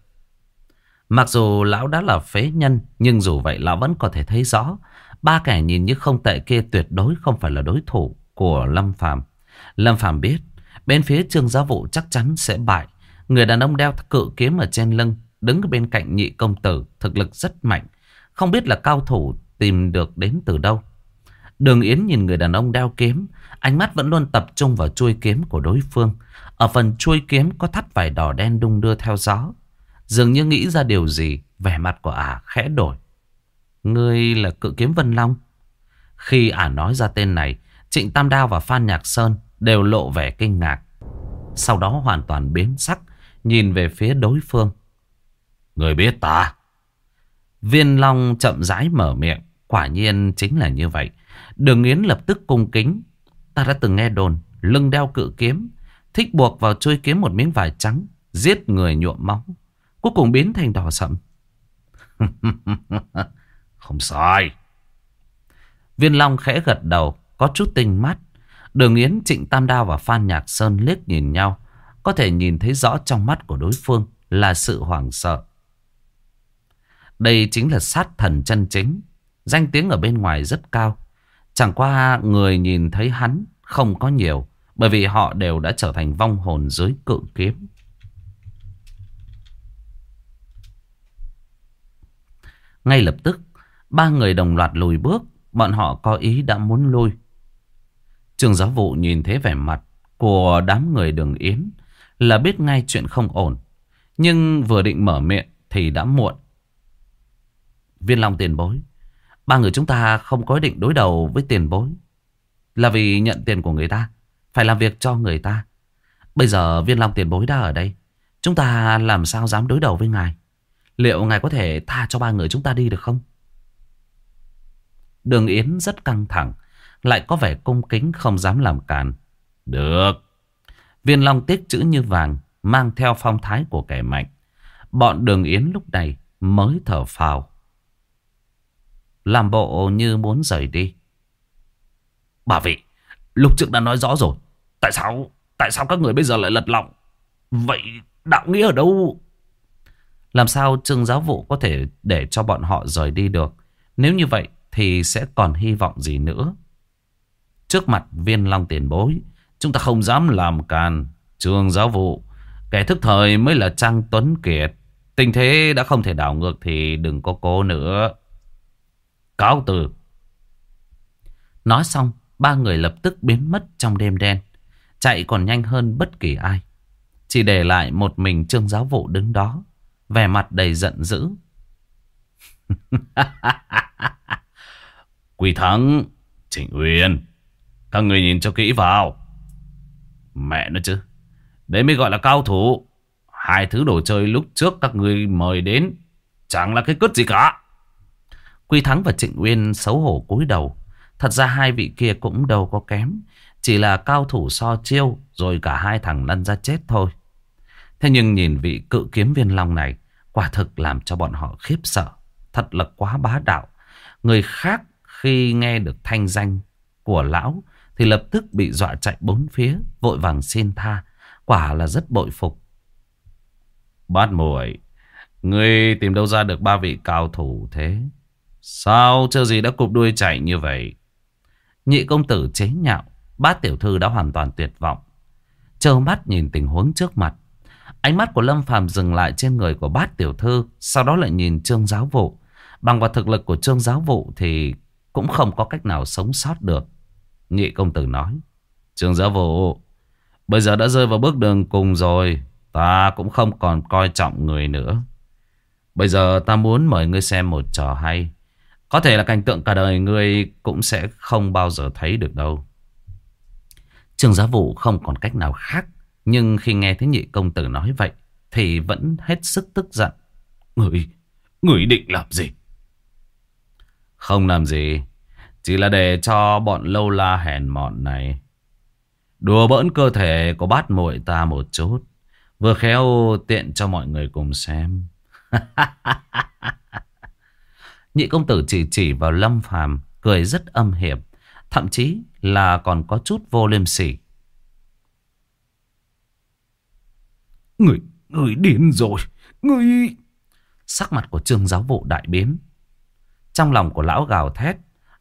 Mặc dù lão đã là phế nhân, Nhưng dù vậy lão vẫn có thể thấy rõ, Ba kẻ nhìn như không tệ kia tuyệt đối không phải là đối thủ của Lâm Phàm. Lâm Phàm biết, Bên phía trương giáo vụ chắc chắn sẽ bại Người đàn ông đeo cự kiếm ở trên lưng, Đứng bên cạnh nhị công tử, Thực lực rất mạnh Không biết là cao thủ tìm được đến từ đâu Đường Yến nhìn người đàn ông đeo kiếm Ánh mắt vẫn luôn tập trung vào chuôi kiếm của đối phương ở phần chuôi kiếm có thắt vải đỏ đen đung đưa theo gió. Dường như nghĩ ra điều gì, vẻ mặt của ả khẽ đổi. Ngươi là cự kiếm Vân Long. Khi ả nói ra tên này, Trịnh Tam Đao và Phan Nhạc Sơn đều lộ vẻ kinh ngạc. Sau đó hoàn toàn biến sắc, nhìn về phía đối phương. Người biết ta. Viên Long chậm rãi mở miệng, quả nhiên chính là như vậy. Đường Yến lập tức cung kính. Ta đã từng nghe đồn, lưng đeo cự kiếm Thích buộc vào chui kiếm một miếng vải trắng Giết người nhuộm máu Cuối cùng biến thành đỏ sậm Không sai. Viên Long khẽ gật đầu Có chút tinh mắt Đường Yến, Trịnh Tam Đao và Phan Nhạc Sơn liếc nhìn nhau Có thể nhìn thấy rõ trong mắt của đối phương Là sự hoảng sợ. Đây chính là sát thần chân chính. Danh tiếng ở bên ngoài rất cao Chẳng qua người nhìn thấy hắn không có nhiều bởi vì họ đều đã trở thành vong hồn dưới cự kiếm. Ngay lập tức, ba người đồng loạt lùi bước. Bọn họ có ý đã muốn lui. Trường giáo vụ nhìn thấy vẻ mặt của đám người đường yến là biết ngay chuyện không ổn. Nhưng vừa định mở miệng thì đã muộn. Viên Long tiền bối. Ba người chúng ta không có ý định đối đầu với tiền bối. Là vì nhận tiền của người ta. Phải làm việc cho người ta Bây giờ viên long tiền bối đã ở đây, Chúng ta làm sao dám đối đầu với ngài Liệu ngài có thể tha cho ba người chúng ta đi được không Đường Yến rất căng thẳng. Lại có vẻ cung kính không dám làm càn. Được. Viên long tiếc chữ như vàng. Mang theo phong thái của kẻ mạnh. Bọn đường Yến lúc này mới thở phào. Làm bộ như muốn rời đi. Bà vị, lúc trước đã nói rõ rồi. Tại sao, tại sao các người bây giờ lại lật lọng? Vậy đạo nghĩa ở đâu? Làm sao trương giáo vụ có thể để cho bọn họ rời đi được? Nếu như vậy thì sẽ còn hy vọng gì nữa? Trước mặt viên long tiền bối, chúng ta không dám làm càn. Trương giáo vụ, kẻ thức thời mới là Trang Tuấn Kiệt. Tình thế đã không thể đảo ngược thì đừng có cố nữa. Cáo từ. Nói xong, ba người lập tức biến mất trong đêm đen. Chạy còn nhanh hơn bất kỳ ai. Chỉ để lại một mình trương giáo vụ đứng đó. Vẻ mặt đầy giận dữ. Quỳ Thắng, Trịnh Uyên. Các người nhìn cho kỹ vào. Mẹ nó chứ. Đấy mới gọi là cao thủ. Hai thứ đồ chơi lúc trước các người mời đến. Chẳng là cái cướp gì cả. Quy Thắng và Trịnh Uyên xấu hổ cúi đầu. Thật ra hai vị kia cũng đâu có kém. Chỉ là cao thủ so chiêu rồi cả hai thằng lăn ra chết thôi. Thế nhưng nhìn vị cự kiếm viên long này quả thực làm cho bọn họ khiếp sợ. Thật là quá bá đạo. Người khác khi nghe được thanh danh của lão thì lập tức bị dọa chạy bốn phía, vội vàng xin tha. Quả là rất bội phục. Bát muội, ngươi tìm đâu ra được ba vị cao thủ thế? Sao chưa gì đã cụp đuôi chạy như vậy? Nhị công tử chế nhạo, bát tiểu thư đã hoàn toàn tuyệt vọng. Trơ mắt nhìn tình huống trước mặt. Ánh mắt của Lâm Phàm dừng lại trên người của bát tiểu thư, sau đó lại nhìn trương giáo vụ. Bằng vào thực lực của trương giáo vụ thì cũng không có cách nào sống sót được. Nhị công tử nói. Trương giáo vụ, bây giờ đã rơi vào bước đường cùng rồi. Ta cũng không còn coi trọng người nữa. Bây giờ ta muốn mời ngươi xem một trò hay. Có thể là cảnh tượng cả đời ngươi cũng sẽ không bao giờ thấy được đâu. Trường giáo vụ không còn cách nào khác. Nhưng khi nghe thấy nhị công tử nói vậy thì vẫn hết sức tức giận. Người, người định làm gì? Không làm gì. Chỉ là để cho bọn lâu la hèn mọn này đùa bỡn cơ thể của bát muội ta một chút. Vừa khéo tiện cho mọi người cùng xem. Nhị công tử chỉ chỉ vào Lâm Phàm cười rất âm hiểm, thậm chí là còn có chút vô liêm sỉ. Người, người điên rồi, người... Sắc mặt của trương giáo vụ đại biến. Trong lòng của lão gào thét,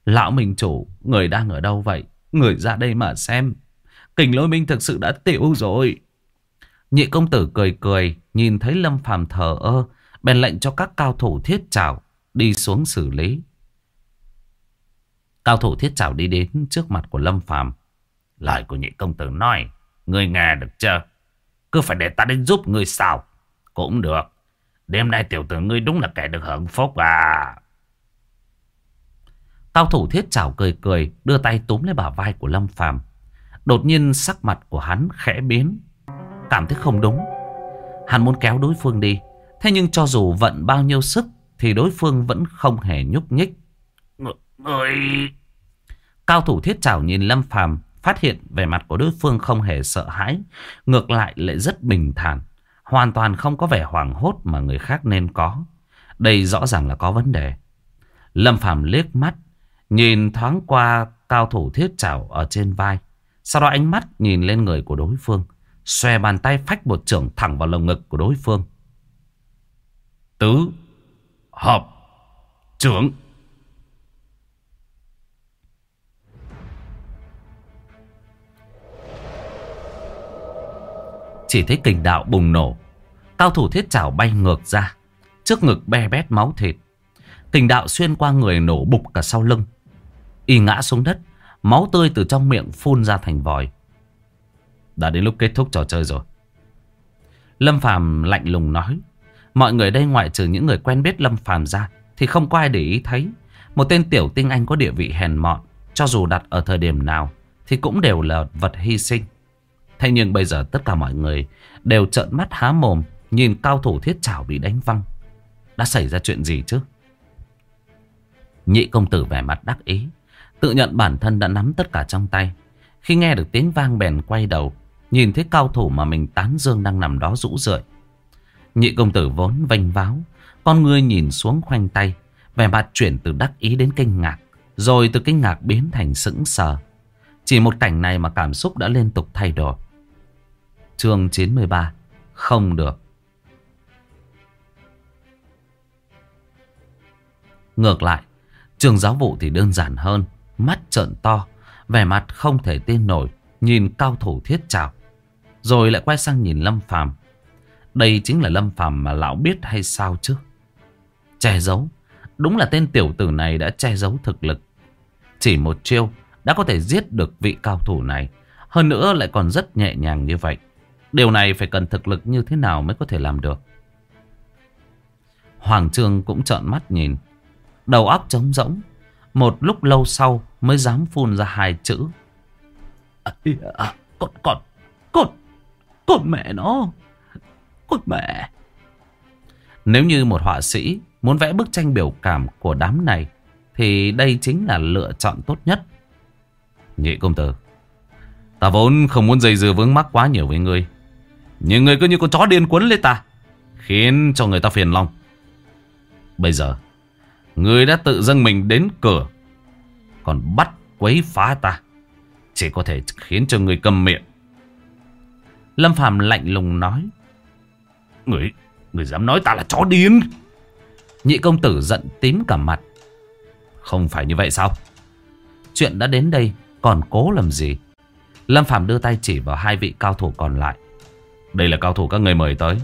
lão minh chủ, người đang ở đâu vậy? Người ra đây mà xem. Kình lôi minh thực sự đã tiểu rồi. Nhị công tử cười cười, nhìn thấy Lâm Phàm thờ ơ, bèn lệnh cho các cao thủ thiết trảo đi xuống xử lý. Cao thủ thiết chào đi đến trước mặt của Lâm Phàm. Lời của nhị công tử nói, ngươi nghe được chưa? Cứ phải để ta đến giúp ngươi sao? Cũng được. Đêm nay tiểu tử ngươi đúng là kẻ được hưởng phúc à. Cao thủ thiết chào cười cười, đưa tay túm lấy bả vai của Lâm Phàm. Đột nhiên sắc mặt của hắn khẽ biến, cảm thấy không đúng. Hắn muốn kéo đối phương đi, thế nhưng cho dù vận bao nhiêu sức thì đối phương vẫn không hề nhúc nhích. Người... Cao thủ thiết trảo nhìn Lâm Phàm phát hiện vẻ mặt của đối phương không hề sợ hãi, ngược lại lại rất bình thản, hoàn toàn không có vẻ hoảng hốt mà người khác nên có. Đây rõ ràng là có vấn đề. Lâm Phàm liếc mắt, nhìn thoáng qua cao thủ thiết trảo ở trên vai, sau đó ánh mắt nhìn lên người của đối phương, xòe bàn tay phách một trưởng thẳng vào lồng ngực của đối phương. Tứ hợp trưởng. Chỉ thấy kình đạo bùng nổ. Cao thủ thiết chảo bay ngược ra. Trước ngực be bét máu thịt. Kình đạo xuyên qua người nổ bục cả sau lưng. Y ngã xuống đất. Máu tươi từ trong miệng phun ra thành vòi. Đã đến lúc kết thúc trò chơi rồi. Lâm Phàm lạnh lùng nói. Mọi người đây ngoại trừ những người quen biết Lâm Phàm ra, Thì không có ai để ý thấy Một tên tiểu tinh anh có địa vị hèn mọn, Cho dù đặt ở thời điểm nào, Thì cũng đều là vật hy sinh Thế nhưng bây giờ tất cả mọi người Đều trợn mắt há mồm, Nhìn cao thủ thiết chảo bị đánh văng Đã xảy ra chuyện gì chứ Nhị công tử vẻ mặt đắc ý. Tự nhận bản thân đã nắm tất cả trong tay. Khi nghe được tiếng vang bèn quay đầu. Nhìn thấy cao thủ mà mình tán dương đang nằm đó rũ rượi. Nhị công tử vốn vênh váo. Con ngươi nhìn xuống khoanh tay. Vẻ mặt chuyển từ đắc ý đến kinh ngạc. Rồi từ kinh ngạc biến thành sững sờ. Chỉ một cảnh này mà cảm xúc đã liên tục thay đổi. Chương 93 Không được Ngược lại, Trường giáo vụ thì đơn giản hơn, Mắt trợn to, Vẻ mặt không thể tin nổi, Nhìn cao thủ thiết trào Rồi lại quay sang nhìn Lâm Phàm đây chính là Lâm Phàm mà lão biết hay sao chứ? Che giấu. Đúng là tên tiểu tử này đã che giấu thực lực. Chỉ một chiêu Đã có thể giết được vị cao thủ này. Hơn nữa lại còn rất nhẹ nhàng như vậy. Điều này phải cần thực lực như thế nào mới có thể làm được? Hoàng Trương cũng trợn mắt nhìn. Đầu óc trống rỗng. Một lúc lâu sau mới dám phun ra hai chữ. À, à, Con, con, con, con mẹ nó. Mẹ Nếu như một họa sĩ muốn vẽ bức tranh biểu cảm của đám này, Thì đây chính là lựa chọn tốt nhất. Nhị công tử, Ta vốn không muốn dây dưa vướng mắc quá nhiều với ngươi, Nhưng ngươi cứ như con chó điên quấn lấy ta, Khiến cho người ta phiền lòng. Bây giờ, Ngươi đã tự dâng mình đến cửa, Còn bắt quấy phá ta, Chỉ có thể khiến cho người cầm miệng. Lâm Phạm lạnh lùng nói. Người, người dám nói ta là chó điên Nhị công tử giận tím cả mặt Không phải như vậy sao Chuyện đã đến đây Còn cố làm gì Lâm Phạm đưa tay chỉ vào hai vị cao thủ còn lại Đây là cao thủ các người mời tới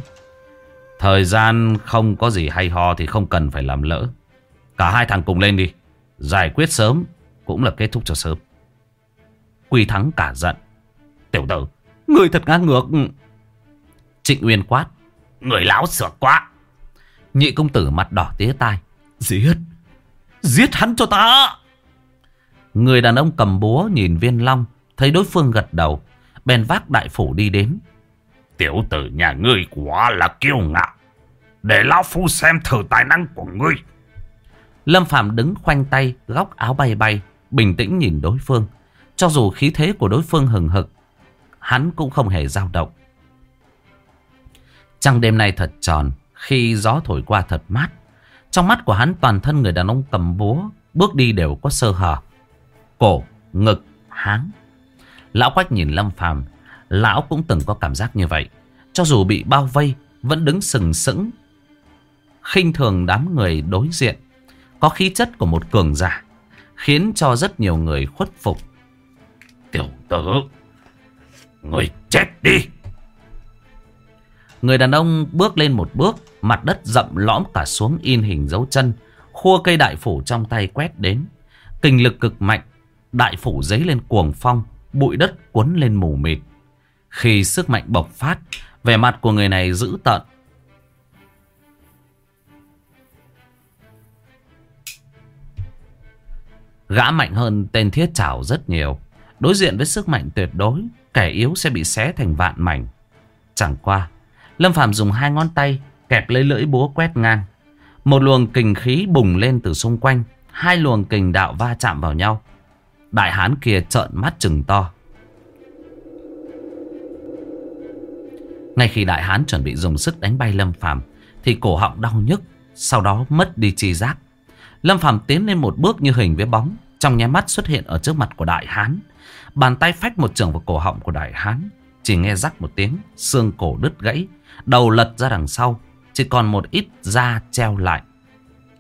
Thời gian không có gì hay ho Thì không cần phải làm lỡ Cả hai thằng cùng lên đi. Giải quyết sớm cũng là kết thúc cho sớm. Quy thắng cả giận. Tiểu tử, người thật ngang ngược. Trịnh Uyên quát. Người lão sược quá. Nhị công tử mặt đỏ tía tai. Giết, giết hắn cho ta. Người đàn ông cầm búa nhìn viên long. Thấy đối phương gật đầu. Bèn vác đại phủ đi đến. Tiểu tử nhà ngươi quá là kiêu ngạo. Để lão phu xem thử tài năng của ngươi. Lâm Phạm đứng khoanh tay, góc áo bay bay, bình tĩnh nhìn đối phương. Cho dù khí thế của đối phương hừng hực, hắn cũng không hề dao động. Trăng đêm nay thật tròn, khi gió thổi qua thật mát. Trong mắt của hắn toàn thân người đàn ông cầm búa, bước đi đều có sơ hở. Cổ, ngực, háng. Lão Quách nhìn Lâm Phàm lão cũng từng có cảm giác như vậy. Cho dù bị bao vây, vẫn đứng sừng sững. khinh thường đám người đối diện có khí chất của một cường giả, khiến cho rất nhiều người khuất phục. Tiểu tử, người chết đi. Người đàn ông bước lên một bước, mặt đất rậm lõm cả xuống in hình dấu chân, khua cây đại phủ trong tay quét đến. Kinh lực cực mạnh, đại phủ giấy lên cuồng phong, bụi đất cuốn lên mù mịt. Khi sức mạnh bộc phát, vẻ mặt của người này dữ tợn, Gã mạnh hơn tên thiết trảo rất nhiều. Đối diện với sức mạnh tuyệt đối, kẻ yếu sẽ bị xé thành vạn mảnh. Chẳng qua, Lâm Phạm dùng hai ngón tay kẹp lấy lưỡi búa quét ngang. Một luồng kình khí bùng lên từ xung quanh, hai luồng kình đạo va chạm vào nhau. Đại hán kia trợn mắt chừng to. Ngay khi đại hán chuẩn bị dùng sức đánh bay Lâm Phàm thì cổ họng đau nhức, sau đó mất đi chi giác. Lâm Phàm tiến lên một bước như hình với bóng, trong nháy mắt xuất hiện ở trước mặt của đại hán. Bàn tay phách một trường vào cổ họng của đại hán, chỉ nghe rắc một tiếng, xương cổ đứt gãy, đầu lật ra đằng sau, chỉ còn một ít da treo lại.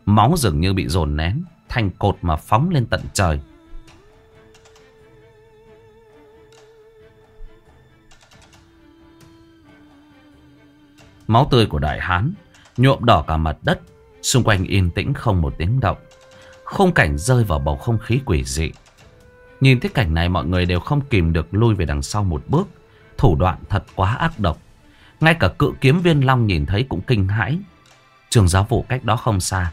Máu dường như bị dồn nén, thành cột mà phóng lên tận trời. Máu tươi của đại hán nhuộm đỏ cả mặt đất Xung quanh yên tĩnh không một tiếng động Khung cảnh rơi vào bầu không khí quỷ dị Nhìn thấy cảnh này mọi người đều không kìm được lui về đằng sau một bước Thủ đoạn thật quá ác độc ngay cả cự kiếm viên long nhìn thấy cũng kinh hãi. Trường giáo vụ cách đó không xa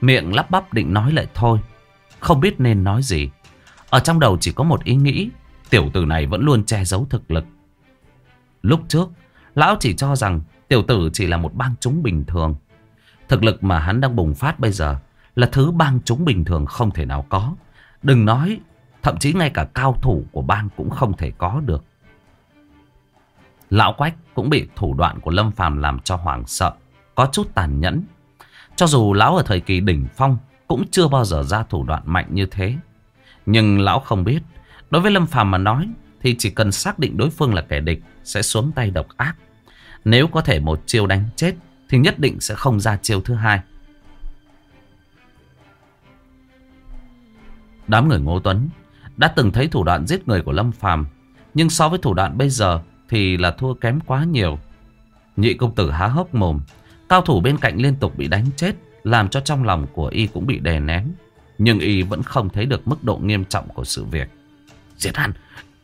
Miệng lắp bắp định nói lại thôi. Không biết nên nói gì. Ở trong đầu chỉ có một ý nghĩ Tiểu tử này vẫn luôn che giấu thực lực. Lúc trước Lão chỉ cho rằng Tiểu tử chỉ là một bang chúng bình thường. Thực lực mà hắn đang bùng phát bây giờ là thứ bang chúng bình thường không thể nào có. Đừng nói, thậm chí ngay cả cao thủ của bang cũng không thể có được. Lão Quách cũng bị thủ đoạn của Lâm Phàm làm cho hoảng sợ, có chút tàn nhẫn. Cho dù lão ở thời kỳ đỉnh phong cũng chưa bao giờ ra thủ đoạn mạnh như thế. Nhưng lão không biết, đối với Lâm Phàm mà nói thì chỉ cần xác định đối phương là kẻ địch sẽ xuống tay độc ác. Nếu có thể một chiêu đánh chết thì nhất định sẽ không ra chiêu thứ hai. Đám người Ngô Tuấn đã từng thấy thủ đoạn giết người của Lâm Phàm, nhưng so với thủ đoạn bây giờ thì là thua kém quá nhiều. Nhị công tử há hốc mồm, cao thủ bên cạnh liên tục bị đánh chết, làm cho trong lòng của y cũng bị đè nén. Nhưng y vẫn không thấy được mức độ nghiêm trọng của sự việc. Giết hắn!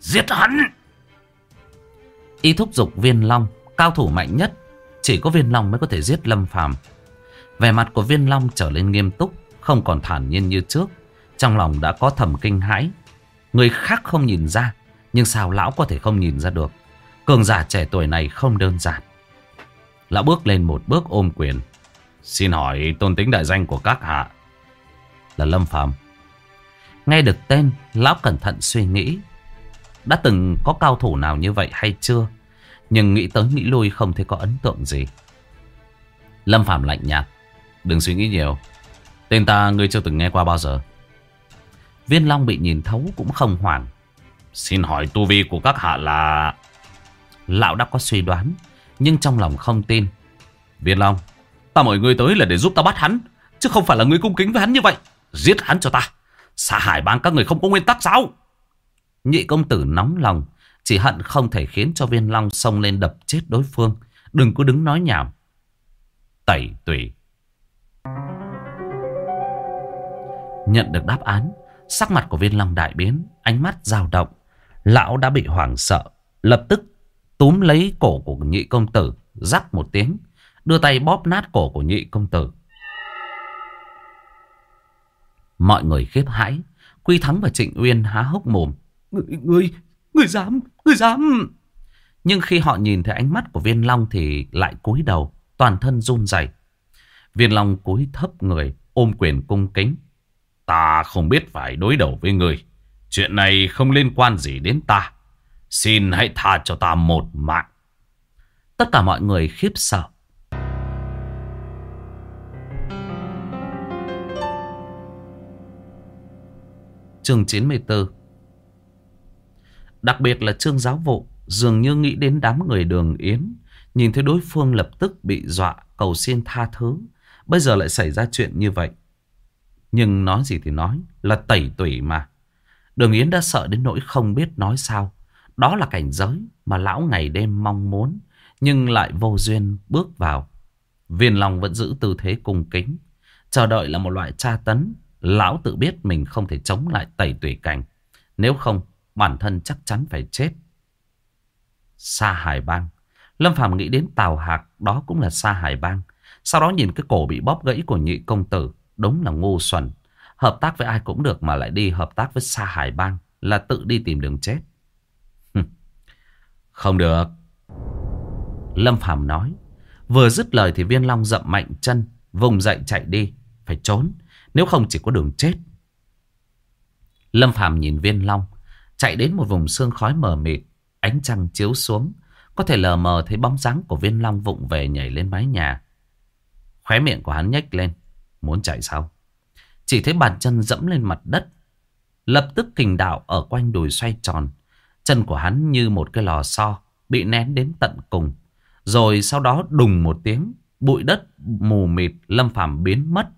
Giết hắn! Y thúc giục viên long, cao thủ mạnh nhất. Chỉ có viên long mới có thể giết Lâm Phàm. Vẻ mặt của viên long trở lên nghiêm túc, không còn thản nhiên như trước. Trong lòng đã có thầm kinh hãi. Người khác không nhìn ra, nhưng sao lão có thể không nhìn ra được. Cường giả trẻ tuổi này không đơn giản. Lão bước lên một bước ôm quyền. Xin hỏi tôn tính đại danh của các hạ là Lâm Phàm. Nghe được tên, lão cẩn thận suy nghĩ. Đã từng có cao thủ nào như vậy hay chưa? Nhưng nghĩ tới nghĩ lui không thấy có ấn tượng gì. Lâm Phàm lạnh nhạt. Đừng suy nghĩ nhiều. Tên ta ngươi chưa từng nghe qua bao giờ. Viên Long bị nhìn thấu cũng không hoảng. Xin hỏi tu vi của các hạ là... Lão đã có suy đoán, nhưng trong lòng không tin. Viên Long, ta mời ngươi tới là để giúp ta bắt hắn, chứ không phải là ngươi cung kính với hắn như vậy. Giết hắn cho ta. Xã hải bang các người không có nguyên tắc sao? Nhị công tử nóng lòng, chỉ hận không thể khiến cho viên long xông lên đập chết đối phương. Đừng cứ đứng nói nhảm. Tẩy tùy. Nhận được đáp án, sắc mặt của viên long đại biến, ánh mắt dao động. Lão đã bị hoảng sợ, lập tức túm lấy cổ của nhị công tử, rắc một tiếng, đưa tay bóp nát cổ của nhị công tử. Mọi người khiếp hãi, Quy Thắng và Trịnh Uyên há hốc mồm. Người, người, người dám, người dám. Nhưng khi họ nhìn thấy ánh mắt của Viên Long thì lại cúi đầu, toàn thân run rẩy. Viên Long cúi thấp người, ôm quyền cung kính. Ta không biết phải đối đầu với người. Chuyện này không liên quan gì đến ta. Xin hãy tha cho ta một mạng. Tất cả mọi người khiếp sợ. Chương 94 Đặc biệt là Trương Giáo Vụ dường như nghĩ đến đám người đường Yến. Nhìn thấy đối phương lập tức bị dọa, cầu xin tha thứ. Bây giờ lại xảy ra chuyện như vậy. Nhưng nói gì thì nói, là tẩy tủy mà. Đường Yến đã sợ đến nỗi không biết nói sao. Đó là cảnh giới mà lão ngày đêm mong muốn. Nhưng lại vô duyên bước vào. Viên Long vẫn giữ tư thế cung kính. Chờ đợi là một loại tra tấn. Lão tự biết mình không thể chống lại tẩy tủy cảnh. Nếu không, bản thân chắc chắn phải chết. Sa Hải Bang. Lâm Phàm nghĩ đến Tào Hạc, đó cũng là Sa Hải Bang. Sau đó nhìn cái cổ bị bóp gãy của nhị công tử, đúng là ngu xuẩn. Hợp tác với ai cũng được mà lại đi hợp tác với Sa Hải Bang là tự đi tìm đường chết. Không được. Lâm Phàm nói. Vừa dứt lời thì viên long dậm mạnh chân, vùng dậy chạy đi. Phải trốn, nếu không chỉ có đường chết. Lâm Phàm nhìn viên long, chạy đến một vùng sương khói mờ mịt, ánh trăng chiếu xuống. Có thể lờ mờ thấy bóng dáng của viên long vụng về nhảy lên mái nhà. Khóe miệng của hắn nhếch lên, muốn chạy sao? Chỉ thấy bàn chân dẫm lên mặt đất. Lập tức kình đạo ở quanh đùi xoay tròn. Chân của hắn như một cái lò xo, bị nén đến tận cùng. Rồi sau đó đùng một tiếng, bụi đất mù mịt lâm phàm biến mất.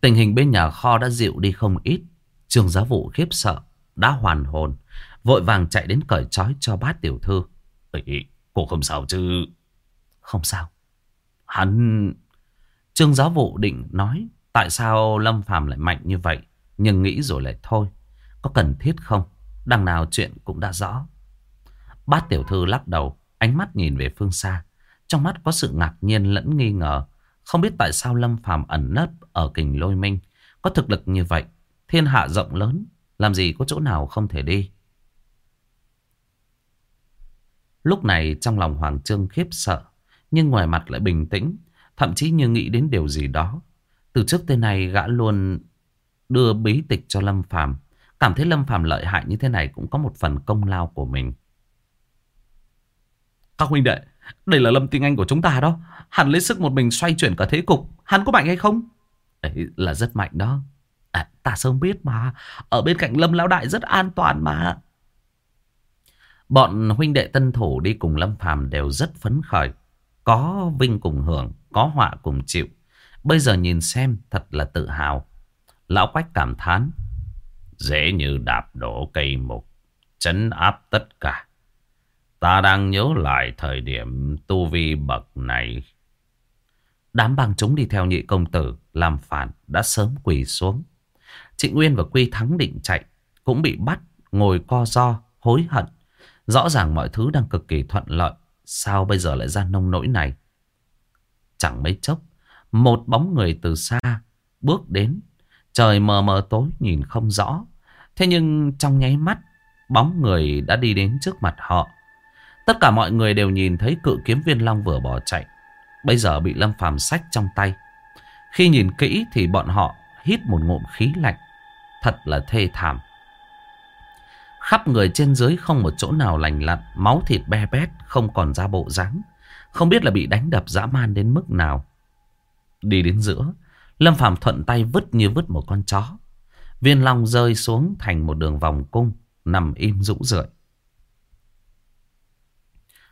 Tình hình bên nhà kho đã dịu đi không ít. Trường giáo vụ khiếp sợ, đã hoàn hồn. Vội vàng chạy đến cởi trói cho bát tiểu thư. Ê, cô không sao chứ? Không sao. Hắn... Trương giáo vụ định nói tại sao Lâm Phàm lại mạnh như vậy. Nhưng nghĩ rồi lại thôi. Có cần thiết không? Đằng nào chuyện cũng đã rõ. Bát tiểu thư lắc đầu, ánh mắt nhìn về phương xa. Trong mắt có sự ngạc nhiên lẫn nghi ngờ. Không biết tại sao Lâm Phàm ẩn nấp ở kình lôi minh. Có thực lực như vậy, thiên hạ rộng lớn, làm gì có chỗ nào không thể đi. Lúc này trong lòng Hoàng Trương khiếp sợ, Nhưng ngoài mặt lại bình tĩnh Thậm chí như nghĩ đến điều gì đó Từ trước tới nay gã luôn đưa bí tịch cho Lâm Phàm. Cảm thấy Lâm Phàm lợi hại như thế này Cũng có một phần công lao của mình. Các huynh đệ Đây là Lâm Tinh Anh của chúng ta đó. Hắn lấy sức một mình xoay chuyển cả thế cục. Hắn có mạnh hay không? Đấy là rất mạnh đó. À, Ta sớm biết mà. Ở bên cạnh Lâm Lão Đại rất an toàn mà. Bọn huynh đệ tân thủ đi cùng Lâm Phàm đều rất phấn khởi. Có vinh cùng hưởng, có họa cùng chịu. Bây giờ nhìn xem thật là tự hào. Lão Quách cảm thán. Dễ như đạp đổ cây mục, chấn áp tất cả. Ta đang nhớ lại thời điểm tu vi bậc này. Đám băng chúng đi theo nhị công tử làm phản đã sớm quỳ xuống. Trịnh Nguyên và Quy Thắng định chạy, cũng bị bắt, ngồi co do, hối hận. Rõ ràng mọi thứ đang cực kỳ thuận lợi. Sao bây giờ lại ra nông nỗi này? Chẳng mấy chốc, một bóng người từ xa bước đến. Trời mờ mờ tối nhìn không rõ. Thế nhưng trong nháy mắt, bóng người đã đi đến trước mặt họ. Tất cả mọi người đều nhìn thấy cự kiếm viên long vừa bỏ chạy. Bây giờ bị Lâm Phàm sách trong tay. Khi nhìn kỹ thì bọn họ hít một ngụm khí lạnh. Thật là thê thảm. Khắp người trên dưới không một chỗ nào lành lặn, máu thịt be bét, không còn ra bộ dáng. Không biết là bị đánh đập dã man đến mức nào. Đi đến giữa, Lâm Phàm thuận tay vứt như vứt một con chó. Viên long rơi xuống thành một đường vòng cung, nằm im rũ rượi.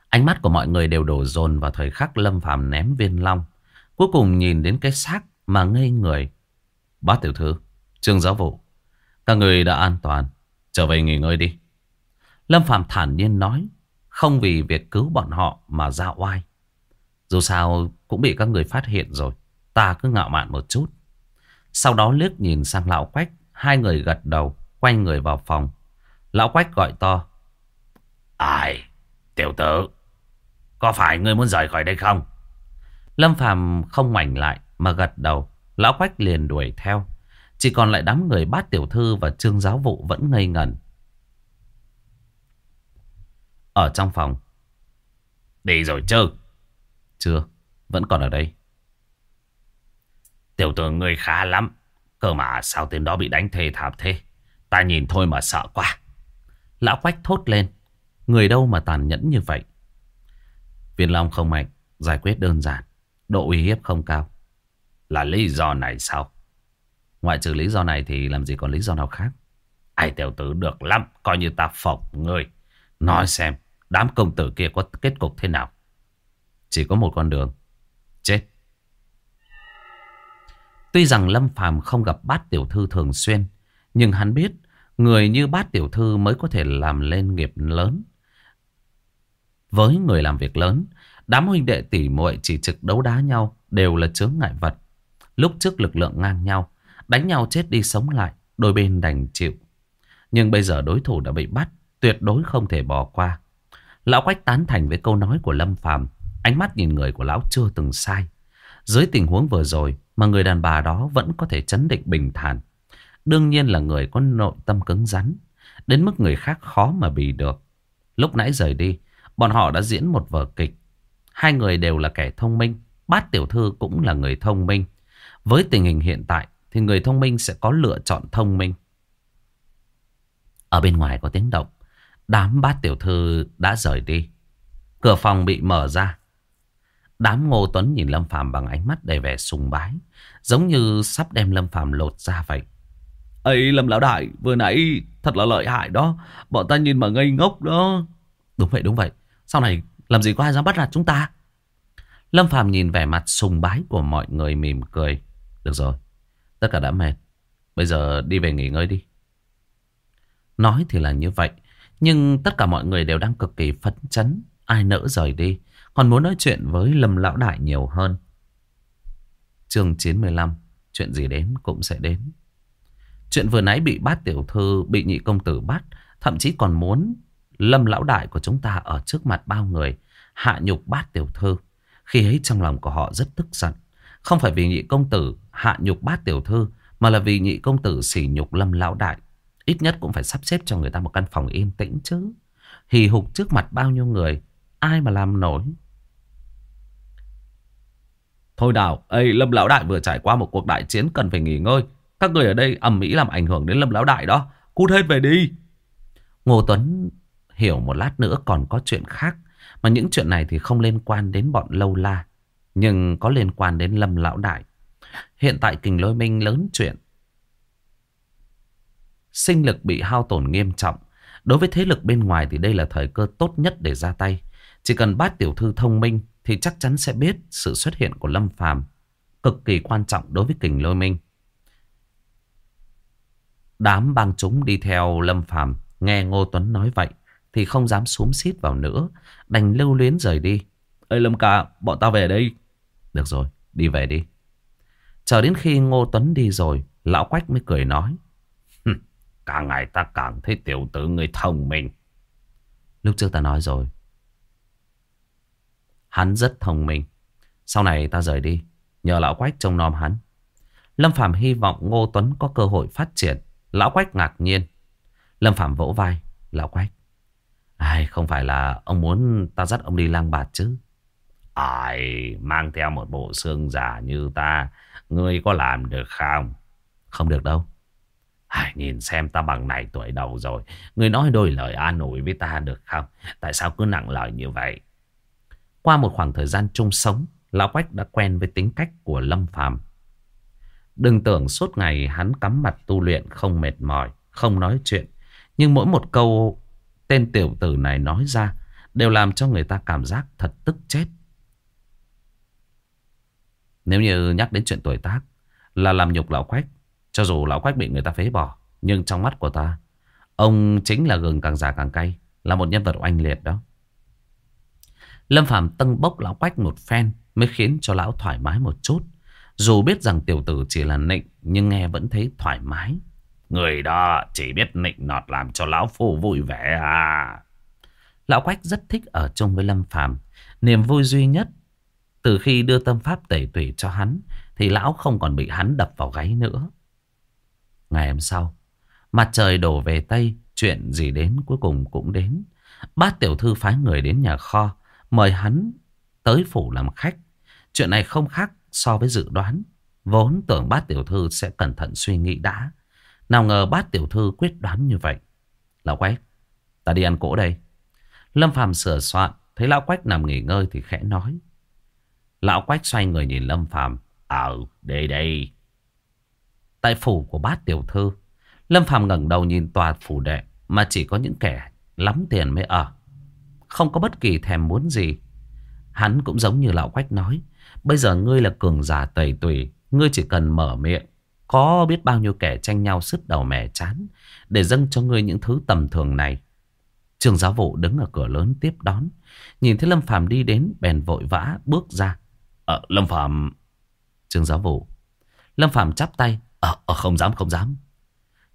Ánh mắt của mọi người đều đổ dồn vào thời khắc Lâm Phàm ném viên long. Cuối cùng nhìn đến cái xác mà ngây người. Bác tiểu thư, trương giáo vụ, các người đã an toàn. Trở về nghỉ ngơi đi. Lâm Phạm thản nhiên nói. Không vì việc cứu bọn họ mà ra oai. Dù sao cũng bị các người phát hiện rồi. Ta cứ ngạo mạn một chút. Sau đó liếc nhìn sang lão quách. Hai người gật đầu. Quay người vào phòng. Lão quách gọi to. Ai? Tiểu tử. Có phải ngươi muốn rời khỏi đây không? Lâm Phàm không ngoảnh lại mà gật đầu. Lão quách liền đuổi theo. Chỉ còn lại đám người bát tiểu thư và trương giáo vụ vẫn ngây ngẩn. Ở trong phòng. Đi rồi chứ? Chưa, vẫn còn ở đây. Tiểu tử người khá lắm. Cơ mà sao tên đó bị đánh thê thảm thế? Ta nhìn thôi mà sợ quá. Lão Quách thốt lên. Người đâu mà tàn nhẫn như vậy? Viên Long không mạnh, giải quyết đơn giản. Độ uy hiếp không cao. Là lý do này sao? Ngoại trừ lý do này thì làm gì còn lý do nào khác. Ai tiểu tử được lắm, coi như ta phỏng người. Nói xem, đám công tử kia có kết cục thế nào. Chỉ có một con đường. Chết. Tuy rằng Lâm Phàm không gặp bát tiểu thư thường xuyên, nhưng hắn biết người như bát tiểu thư mới có thể làm lên nghiệp lớn. Với người làm việc lớn, đám huynh đệ tỷ muội chỉ trực đấu đá nhau đều là chướng ngại vật. Lúc trước lực lượng ngang nhau, Đánh nhau chết đi sống lại, đôi bên đành chịu. Nhưng bây giờ đối thủ đã bị bắt, tuyệt đối không thể bỏ qua. Lão Quách tán thành với câu nói của Lâm Phàm, ánh mắt nhìn người của lão chưa từng sai. Dưới tình huống vừa rồi mà người đàn bà đó vẫn có thể chấn định bình thản. Đương nhiên là người có nội tâm cứng rắn, đến mức người khác khó mà bị được. Lúc nãy rời đi, bọn họ đã diễn một vở kịch. Hai người đều là kẻ thông minh, bát tiểu thư cũng là người thông minh. Với tình hình hiện tại, thì người thông minh sẽ có lựa chọn thông minh. Ở bên ngoài có tiếng động. Đám bát tiểu thư đã rời đi. Cửa phòng bị mở ra. Đám Ngô Tuấn nhìn Lâm Phàm bằng ánh mắt đầy vẻ sùng bái. Giống như sắp đem Lâm Phàm lột ra vậy. ấy Lâm Lão Đại vừa nãy thật là lợi hại đó. Bọn ta nhìn mà ngây ngốc đó. Đúng vậy đúng vậy. Sau này làm gì có ai dám bắt nạt chúng ta. Lâm Phàm nhìn vẻ mặt sùng bái của mọi người mỉm cười. Được rồi. Tất cả đã mệt. Bây giờ đi về nghỉ ngơi đi. Nói thì là như vậy. Nhưng tất cả mọi người đều đang cực kỳ phấn chấn. Ai nỡ rời đi. Còn muốn nói chuyện với Lâm Lão Đại nhiều hơn. Chương 95. Chuyện gì đến cũng sẽ đến. Chuyện vừa nãy bị bát tiểu thư, bị nhị công tử bắt. Thậm chí còn muốn Lâm Lão Đại của chúng ta ở trước mặt bao người. Hạ nhục bát tiểu thư. Khi ấy trong lòng của họ rất tức giận. Không phải vì nhị công tử hạ nhục bát tiểu thư, mà là vì nhị công tử sỉ nhục lâm lão đại. Ít nhất cũng phải sắp xếp cho người ta một căn phòng yên tĩnh chứ. Hì hục trước mặt bao nhiêu người, ai mà làm nổi. Thôi nào, ê, Lâm Lão Đại vừa trải qua một cuộc đại chiến cần phải nghỉ ngơi. Các người ở đây ầm ĩ làm ảnh hưởng đến Lâm Lão Đại đó. Cút hết về đi. Ngô Tuấn hiểu một lát nữa còn có chuyện khác. Mà những chuyện này thì không liên quan đến bọn lâu la. Nhưng có liên quan đến Lâm Lão Đại. Hiện tại kình lôi minh lớn chuyện. Sinh lực bị hao tổn nghiêm trọng. Đối với thế lực bên ngoài thì đây là thời cơ tốt nhất để ra tay. Chỉ cần bát tiểu thư thông minh thì chắc chắn sẽ biết sự xuất hiện của Lâm Phàm cực kỳ quan trọng đối với kình lôi minh. Đám bang chúng đi theo Lâm Phàm nghe Ngô Tuấn nói vậy thì không dám xuống xít vào nữa, đành lưu luyến rời đi. Ê Lâm ca, bọn tao về đây. Được rồi, đi về đi. Chờ đến khi Ngô Tuấn đi rồi, Lão Quách mới cười nói. Càng ngày ta càng thấy tiểu tử người thông minh. Lúc trước ta nói rồi. Hắn rất thông minh. Sau này ta rời đi. Nhờ Lão Quách trông nom hắn. Lâm Phạm hy vọng Ngô Tuấn có cơ hội phát triển. Lão Quách ngạc nhiên. Lâm Phạm vỗ vai. Lão Quách. Ai, không phải là ông muốn ta dắt ông đi lang bạt chứ. Ai, mang theo một bộ xương giả như ta. Ngươi có làm được không? Không được đâu. Ai, nhìn xem ta bằng này tuổi đầu rồi. Ngươi nói đôi lời an ủi với ta được không? Tại sao cứ nặng lời như vậy? Qua một khoảng thời gian chung sống, Lão Quách đã quen với tính cách của Lâm Phàm. Đừng tưởng suốt ngày hắn cắm mặt tu luyện không mệt mỏi, không nói chuyện. Nhưng mỗi một câu tên tiểu tử này nói ra đều làm cho người ta cảm giác thật tức chết. Nếu như nhắc đến chuyện tuổi tác là làm nhục Lão Quách, cho dù Lão Quách bị người ta phế bỏ, nhưng trong mắt của ta, ông chính là gừng càng già càng cay, là một nhân vật oanh liệt đó. Lâm Phạm tâng bốc lão quách một phen mới khiến cho lão thoải mái một chút. Dù biết rằng tiểu tử chỉ là nịnh nhưng nghe vẫn thấy thoải mái. Người đó chỉ biết nịnh nọt làm cho lão phu vui vẻ à. Lão quách rất thích ở chung với Lâm Phạm. Niềm vui duy nhất từ khi đưa tâm pháp tẩy tủy cho hắn thì lão không còn bị hắn đập vào gáy nữa. Ngày hôm sau, mặt trời đổ về Tây, chuyện gì đến cuối cùng cũng đến. Bát tiểu thư phái người đến nhà kho mời hắn tới phủ làm khách. Chuyện này không khác so với dự đoán. Vốn tưởng bát tiểu thư sẽ cẩn thận suy nghĩ đã. Nào ngờ bát tiểu thư quyết đoán như vậy. Lão Quách, ta đi ăn cỗ đây. Lâm Phàm sửa soạn, thấy Lão Quách nằm nghỉ ngơi thì khẽ nói. Lão Quách xoay người nhìn Lâm Phàm Ờ, đây đây. Tại phủ của bát tiểu thư, Lâm Phàm ngẩng đầu nhìn tòa phủ đệ mà chỉ có những kẻ lắm tiền mới ở. Không có bất kỳ thèm muốn gì. Hắn cũng giống như lão quách nói Bây giờ ngươi là cường giả tẩy tùy Ngươi chỉ cần mở miệng Có biết bao nhiêu kẻ tranh nhau sứt đầu mẻ chán Để dâng cho ngươi những thứ tầm thường này. Trường giáo vụ đứng ở cửa lớn tiếp đón Nhìn thấy Lâm Phàm đi đến Bèn vội vã bước ra. Ờ Lâm Phàm. Trường giáo vụ. Lâm Phàm chắp tay. Ờ, ờ không dám không dám.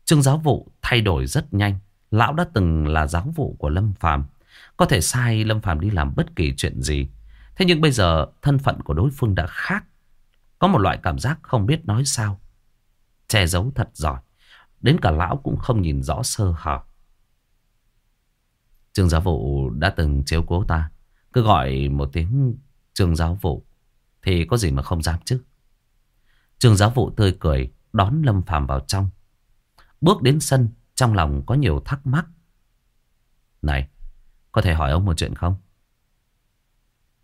Trường giáo vụ thay đổi rất nhanh. Lão đã từng là giáo vụ của Lâm Phàm có thể sai Lâm Phàm đi làm bất kỳ chuyện gì. Thế nhưng bây giờ thân phận của đối phương đã khác. Có một loại cảm giác không biết nói sao. Che giấu thật giỏi. Đến cả lão cũng không nhìn rõ sơ hở. Trường giáo vụ đã từng chiếu cố ta. Cứ gọi một tiếng trường giáo vụ. Thì có gì mà không dám chứ. Trường giáo vụ tươi cười đón Lâm Phàm vào trong. Bước đến sân, trong lòng có nhiều thắc mắc. Này, có thể hỏi ông một chuyện không?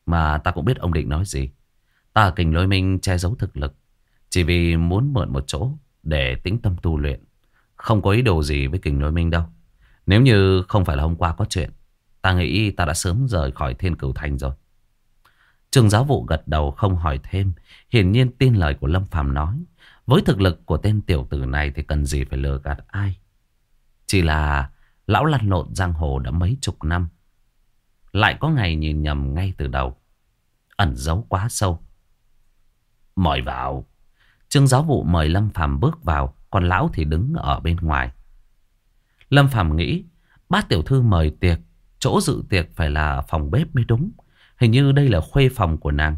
Mà ta cũng biết ông định nói gì. Ta ở kình lôi minh che giấu thực lực. Chỉ vì muốn mượn một chỗ để tính tâm tu luyện. Không có ý đồ gì với kình lôi minh đâu. Nếu như không phải là hôm qua có chuyện. Ta nghĩ ta đã sớm rời khỏi thiên cửu thành rồi. Trường giáo vụ gật đầu không hỏi thêm. Hiển nhiên tin lời của Lâm Phàm nói. Với thực lực của tên tiểu tử này thì cần gì phải lừa gạt ai. Chỉ là lão lăn lộn giang hồ đã mấy chục năm. Lại có ngày nhìn nhầm ngay từ đầu. Ẩn giấu quá sâu. Mời vào. Trương giáo vụ mời Lâm Phàm bước vào. Còn lão thì đứng ở bên ngoài. Lâm Phàm nghĩ. Bát tiểu thư mời tiệc. Chỗ dự tiệc phải là phòng bếp mới đúng. Hình như đây là khuê phòng của nàng.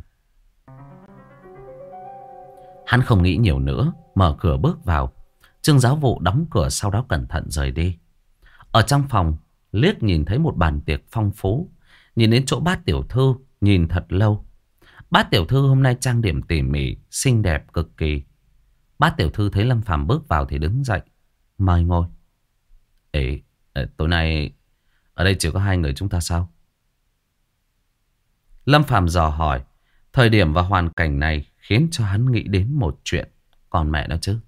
Hắn không nghĩ nhiều nữa. Mở cửa bước vào. Trương giáo vụ đóng cửa sau đó cẩn thận rời đi. Ở trong phòng, liếc nhìn thấy một bàn tiệc phong phú. Nhìn đến chỗ bát tiểu thư, nhìn thật lâu. Bát tiểu thư hôm nay trang điểm tỉ mỉ, xinh đẹp cực kỳ. Bát tiểu thư thấy Lâm Phàm bước vào thì đứng dậy, mời ngồi. Ê, ờ, tối nay ở đây chỉ có hai người chúng ta sao? Lâm Phàm dò hỏi, thời điểm và hoàn cảnh này khiến cho hắn nghĩ đến một chuyện, còn mẹ nó chứ.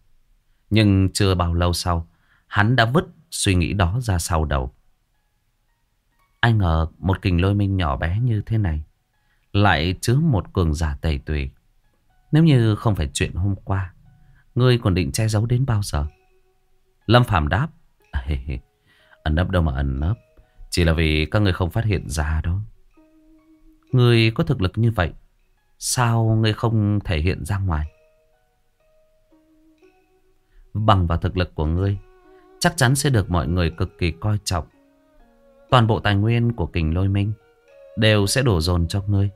Nhưng chưa bao lâu sau, hắn đã vứt suy nghĩ đó ra sau đầu. Ai ngờ một kình lôi minh nhỏ bé như thế này lại chứa một cường giả tẩy tùy. Nếu như không phải chuyện hôm qua, ngươi còn định che giấu đến bao giờ? Lâm Phàm đáp, ẩn nấp đâu mà ẩn nấp, chỉ là vì các ngươi không phát hiện ra đó. Ngươi có thực lực như vậy, sao ngươi không thể hiện ra ngoài? Bằng vào thực lực của ngươi, chắc chắn sẽ được mọi người cực kỳ coi trọng. Toàn bộ tài nguyên của kình lôi minh đều sẽ đổ dồn cho ngươi.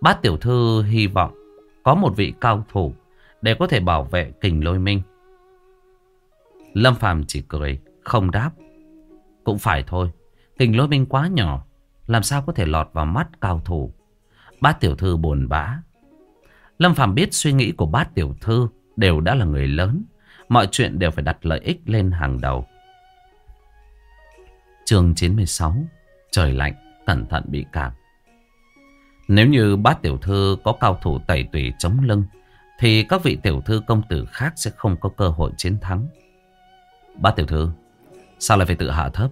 Bát tiểu thư hy vọng có một vị cao thủ để có thể bảo vệ kình lôi minh. Lâm Phàm chỉ cười, không đáp. Cũng phải thôi, kình lôi minh quá nhỏ, làm sao có thể lọt vào mắt cao thủ. Bát tiểu thư buồn bã. Lâm Phàm biết suy nghĩ của bát tiểu thư đều đã là người lớn. Mọi chuyện đều phải đặt lợi ích lên hàng đầu. Chương 96 Trời lạnh, cẩn thận bị cảm. Nếu như bát tiểu thư có cao thủ tẩy tủy chống lưng, thì các vị tiểu thư công tử khác sẽ không có cơ hội chiến thắng. Bát tiểu thư, sao lại phải tự hạ thấp?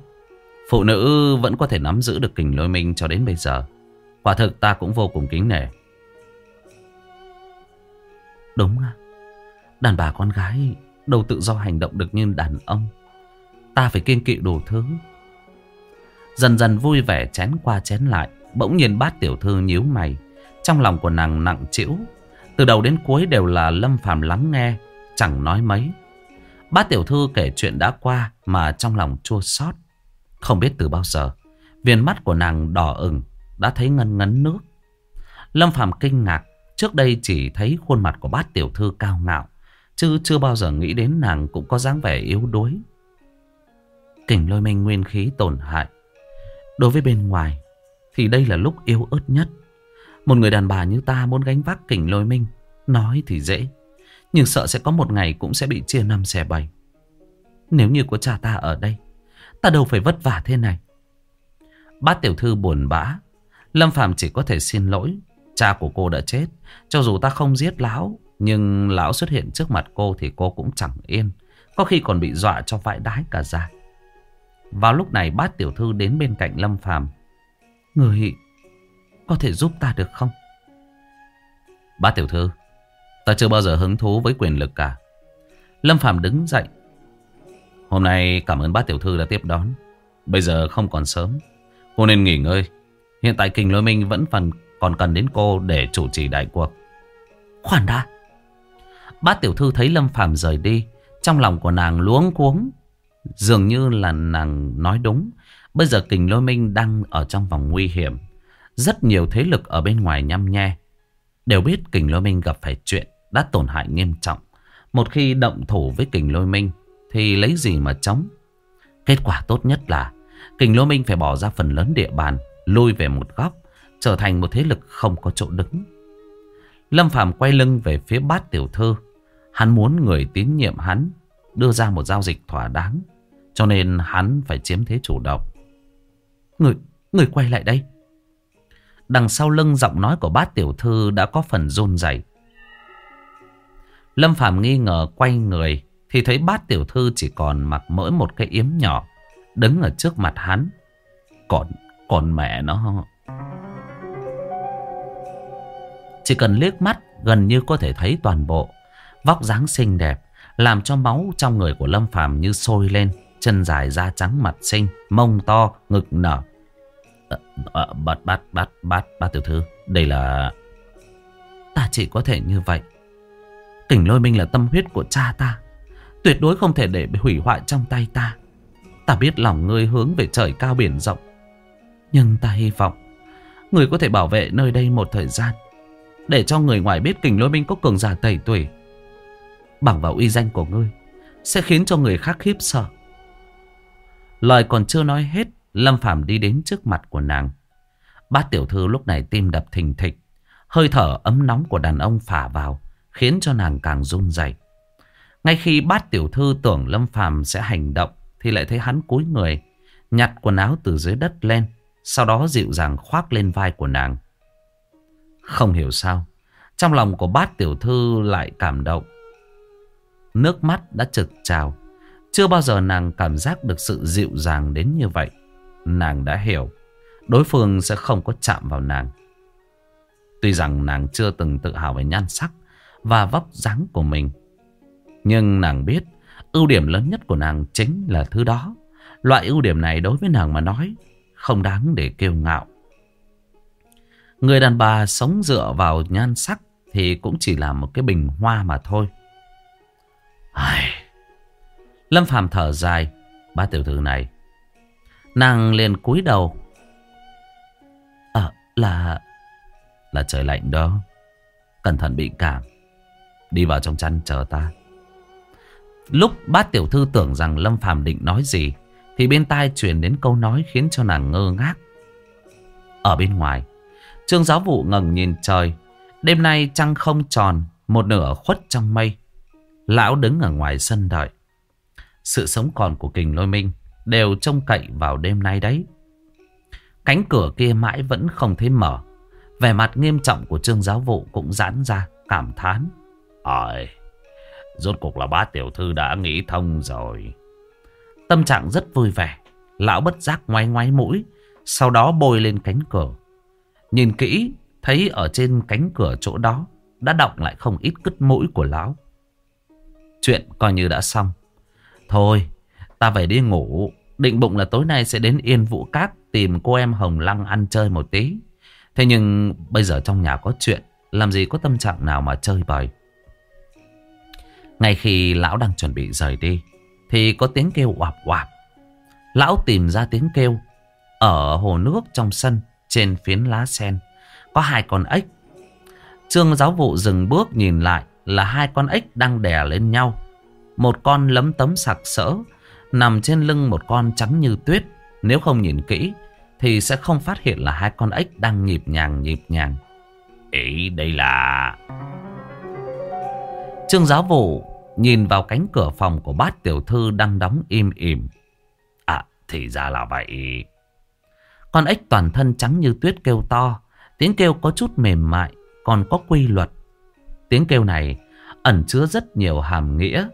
Phụ nữ vẫn có thể nắm giữ được kình lôi minh cho đến bây giờ. Quả thực ta cũng vô cùng kính nể. Đúng à, đàn bà con gái đâu tự do hành động được như đàn ông. Ta phải kiên kỵ đủ thứ. Dần dần vui vẻ chén qua chén lại. Bỗng nhiên bát tiểu thư nhíu mày. Trong lòng của nàng nặng chịu. Từ đầu đến cuối đều là lâm phàm lắng nghe. Chẳng nói mấy. Bát tiểu thư kể chuyện đã qua mà trong lòng chua xót. Không biết từ bao giờ. Viên mắt của nàng đỏ ửng, đã thấy ngân ngấn nước. Lâm phàm kinh ngạc. Trước đây chỉ thấy khuôn mặt của bát tiểu thư cao ngạo. Chứ chưa bao giờ nghĩ đến nàng cũng có dáng vẻ yếu đuối. Kình lôi minh nguyên khí tổn hại. Đối với bên ngoài, thì đây là lúc yếu ớt nhất. Một người đàn bà như ta muốn gánh vác kỉnh lôi minh. Nói thì dễ. Nhưng sợ sẽ có một ngày cũng sẽ bị chia năm xẻ bảy. Nếu như có cha ta ở đây. Ta đâu phải vất vả thế này. Bát tiểu thư buồn bã. Lâm Phạm chỉ có thể xin lỗi. Cha của cô đã chết. Cho dù ta không giết lão. Nhưng lão xuất hiện trước mặt cô thì cô cũng chẳng yên. Có khi còn bị dọa cho vãi đái cả ra. Vào lúc này bát tiểu thư đến bên cạnh Lâm Phàm Người có thể giúp ta được không? Bát tiểu thư, ta chưa bao giờ hứng thú với quyền lực cả. Lâm Phàm đứng dậy. Hôm nay cảm ơn bát tiểu thư đã tiếp đón. Bây giờ không còn sớm. Cô nên nghỉ ngơi. Hiện tại Kinh Lôi Minh vẫn phần còn cần đến cô để chủ trì đại cuộc. Khoan đã. Bát tiểu thư thấy Lâm Phàm rời đi. Trong lòng của nàng luống cuống. Dường như là nàng nói đúng. Bây giờ kình lôi minh đang ở trong vòng nguy hiểm. Rất nhiều thế lực ở bên ngoài nhăm nhe. Đều biết kình lôi minh gặp phải chuyện đã tổn hại nghiêm trọng. Một khi động thủ với kình lôi minh thì lấy gì mà chống. Kết quả tốt nhất là kình lôi minh phải bỏ ra phần lớn địa bàn, lui về một góc, trở thành một thế lực không có chỗ đứng. Lâm Phạm quay lưng về phía bát tiểu thư. Hắn muốn người tín nhiệm hắn đưa ra một giao dịch thỏa đáng. Cho nên hắn phải chiếm thế chủ động. Người, người quay lại đây. Đằng sau lưng giọng nói của bát tiểu thư đã có phần run rẩy. Lâm Phạm nghi ngờ quay người thì thấy bát tiểu thư chỉ còn mặc mỗi một cái yếm nhỏ đứng ở trước mặt hắn. Còn, còn mẹ nó... Chỉ cần liếc mắt gần như có thể thấy toàn bộ. Vóc dáng xinh đẹp làm cho máu trong người của Lâm Phàm như sôi lên, chân dài da trắng mặt xinh, mông to, ngực nở. À, à, bát bát bát bát bát tiểu thư, đây là ta chỉ có thể như vậy. Kình lôi minh là tâm huyết của cha ta, tuyệt đối không thể để bị hủy hoại trong tay ta. Ta biết lòng ngươi hướng về trời cao biển rộng, nhưng ta hy vọng người có thể bảo vệ nơi đây một thời gian, để cho người ngoài biết kình lôi minh có cường giả tẩy tuổi bằng vào uy danh của ngươi sẽ khiến cho người khác khiếp sợ. Lời còn chưa nói hết, Lâm Phàm đi đến trước mặt của nàng. Bát tiểu thư lúc này tim đập thình thịch, Hơi thở ấm nóng của đàn ông phả vào khiến cho nàng càng run rẩy. Ngay khi bát tiểu thư tưởng Lâm Phàm sẽ hành động thì lại thấy hắn cúi người, nhặt quần áo từ dưới đất lên, sau đó dịu dàng khoác lên vai của nàng. Không hiểu sao, trong lòng của bát tiểu thư lại cảm động. Nước mắt đã trực trào. Chưa bao giờ nàng cảm giác được sự dịu dàng đến như vậy. Nàng đã hiểu, đối phương sẽ không có chạm vào nàng. Tuy rằng nàng chưa từng tự hào về nhan sắc và vóc dáng của mình. Nhưng nàng biết ưu điểm lớn nhất của nàng chính là thứ đó. Loại ưu điểm này đối với nàng mà nói không đáng để kiêu ngạo. Người đàn bà sống dựa vào nhan sắc thì cũng chỉ là một cái bình hoa mà thôi. Ai... Lâm Phàm thở dài, ba tiểu thư này. Nàng liền cúi đầu. À, là... Là trời lạnh đó. Cẩn thận bị cảm. Đi vào trong chăn chờ ta. Lúc bát tiểu thư tưởng rằng Lâm Phàm định nói gì, thì bên tai truyền đến câu nói khiến cho nàng ngơ ngác. Ở bên ngoài, Trương giáo vụ ngẩng nhìn trời. Đêm nay trăng không tròn, một nửa khuất trong mây. Lão đứng ở ngoài sân đợi. Sự sống còn của kình lôi minh đều trông cậy vào đêm nay đấy. Cánh cửa kia mãi vẫn không thấy mở. Vẻ mặt nghiêm trọng của trương giáo vụ cũng giãn ra, cảm thán. Ôi, rốt cuộc là bá tiểu thư đã nghĩ thông rồi. Tâm trạng rất vui vẻ. Lão bất giác ngoái ngoái mũi, sau đó bôi lên cánh cửa. Nhìn kỹ, thấy ở trên cánh cửa chỗ đó đã động lại không ít cứt mũi của lão. Chuyện coi như đã xong. Thôi, ta phải đi ngủ. Định bụng là tối nay sẽ đến Yên Vũ Cát tìm cô em Hồng Lăng ăn chơi một tí. Thế nhưng bây giờ trong nhà có chuyện, làm gì có tâm trạng nào mà chơi bời. Ngay khi lão đang chuẩn bị rời đi, thì có tiếng kêu oạp oạp. Lão tìm ra tiếng kêu ở hồ nước trong sân trên phiến lá sen. Có hai con ếch. Trương giáo vụ dừng bước nhìn lại là hai con ếch đang đè lên nhau. Một con lấm tấm sặc sỡ nằm trên lưng một con trắng như tuyết. Nếu không nhìn kỹ thì sẽ không phát hiện là hai con ếch đang nhịp nhàng nhịp nhàng. Ý đây là... Trương giáo vụ nhìn vào cánh cửa phòng của bát tiểu thư đang đóng im ỉm. À, thì ra là vậy. Con ếch toàn thân trắng như tuyết kêu to. Tiếng kêu có chút mềm mại, còn có quy luật. Tiếng kêu này ẩn chứa rất nhiều hàm nghĩa.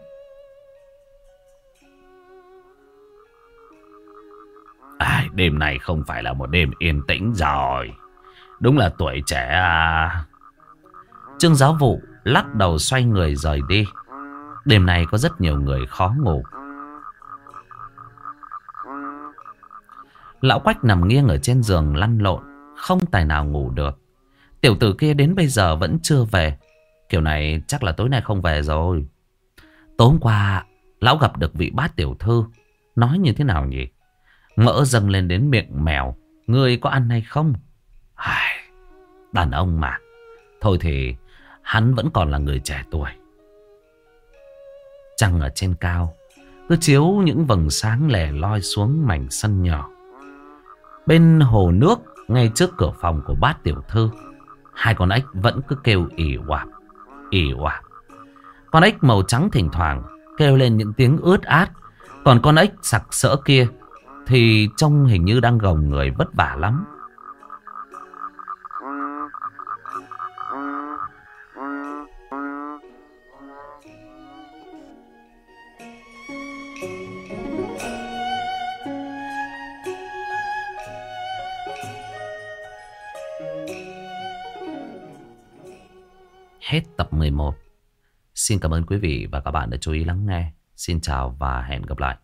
À, đêm này không phải là một đêm yên tĩnh rồi. Đúng là tuổi trẻ à. Trương giáo vụ lắc đầu xoay người rời đi. Đêm này có rất nhiều người khó ngủ. Lão Quách nằm nghiêng ở trên giường lăn lộn, không tài nào ngủ được. Tiểu tử kia đến bây giờ vẫn chưa về. Kiểu này chắc là tối nay không về rồi. Tối hôm qua, lão gặp được vị bát tiểu thư. Nói như thế nào nhỉ? Mỡ dâng lên đến miệng mèo. Ngươi có ăn hay không? Ai, đàn ông mà. Thôi thì hắn vẫn còn là người trẻ tuổi. Trăng ở trên cao cứ chiếu những vầng sáng lẻ loi xuống mảnh sân nhỏ. Bên hồ nước ngay trước cửa phòng của bát tiểu thư Hai con ếch vẫn cứ kêu ỉ oạp ỉ oạp Con ếch màu trắng thỉnh thoảng kêu lên những tiếng ướt át Còn con ếch sặc sỡ kia thì trông hình như đang gồng người vất vả lắm Hết tập 11. Xin cảm ơn quý vị và các bạn đã chú ý lắng nghe. Xin chào và hẹn gặp lại.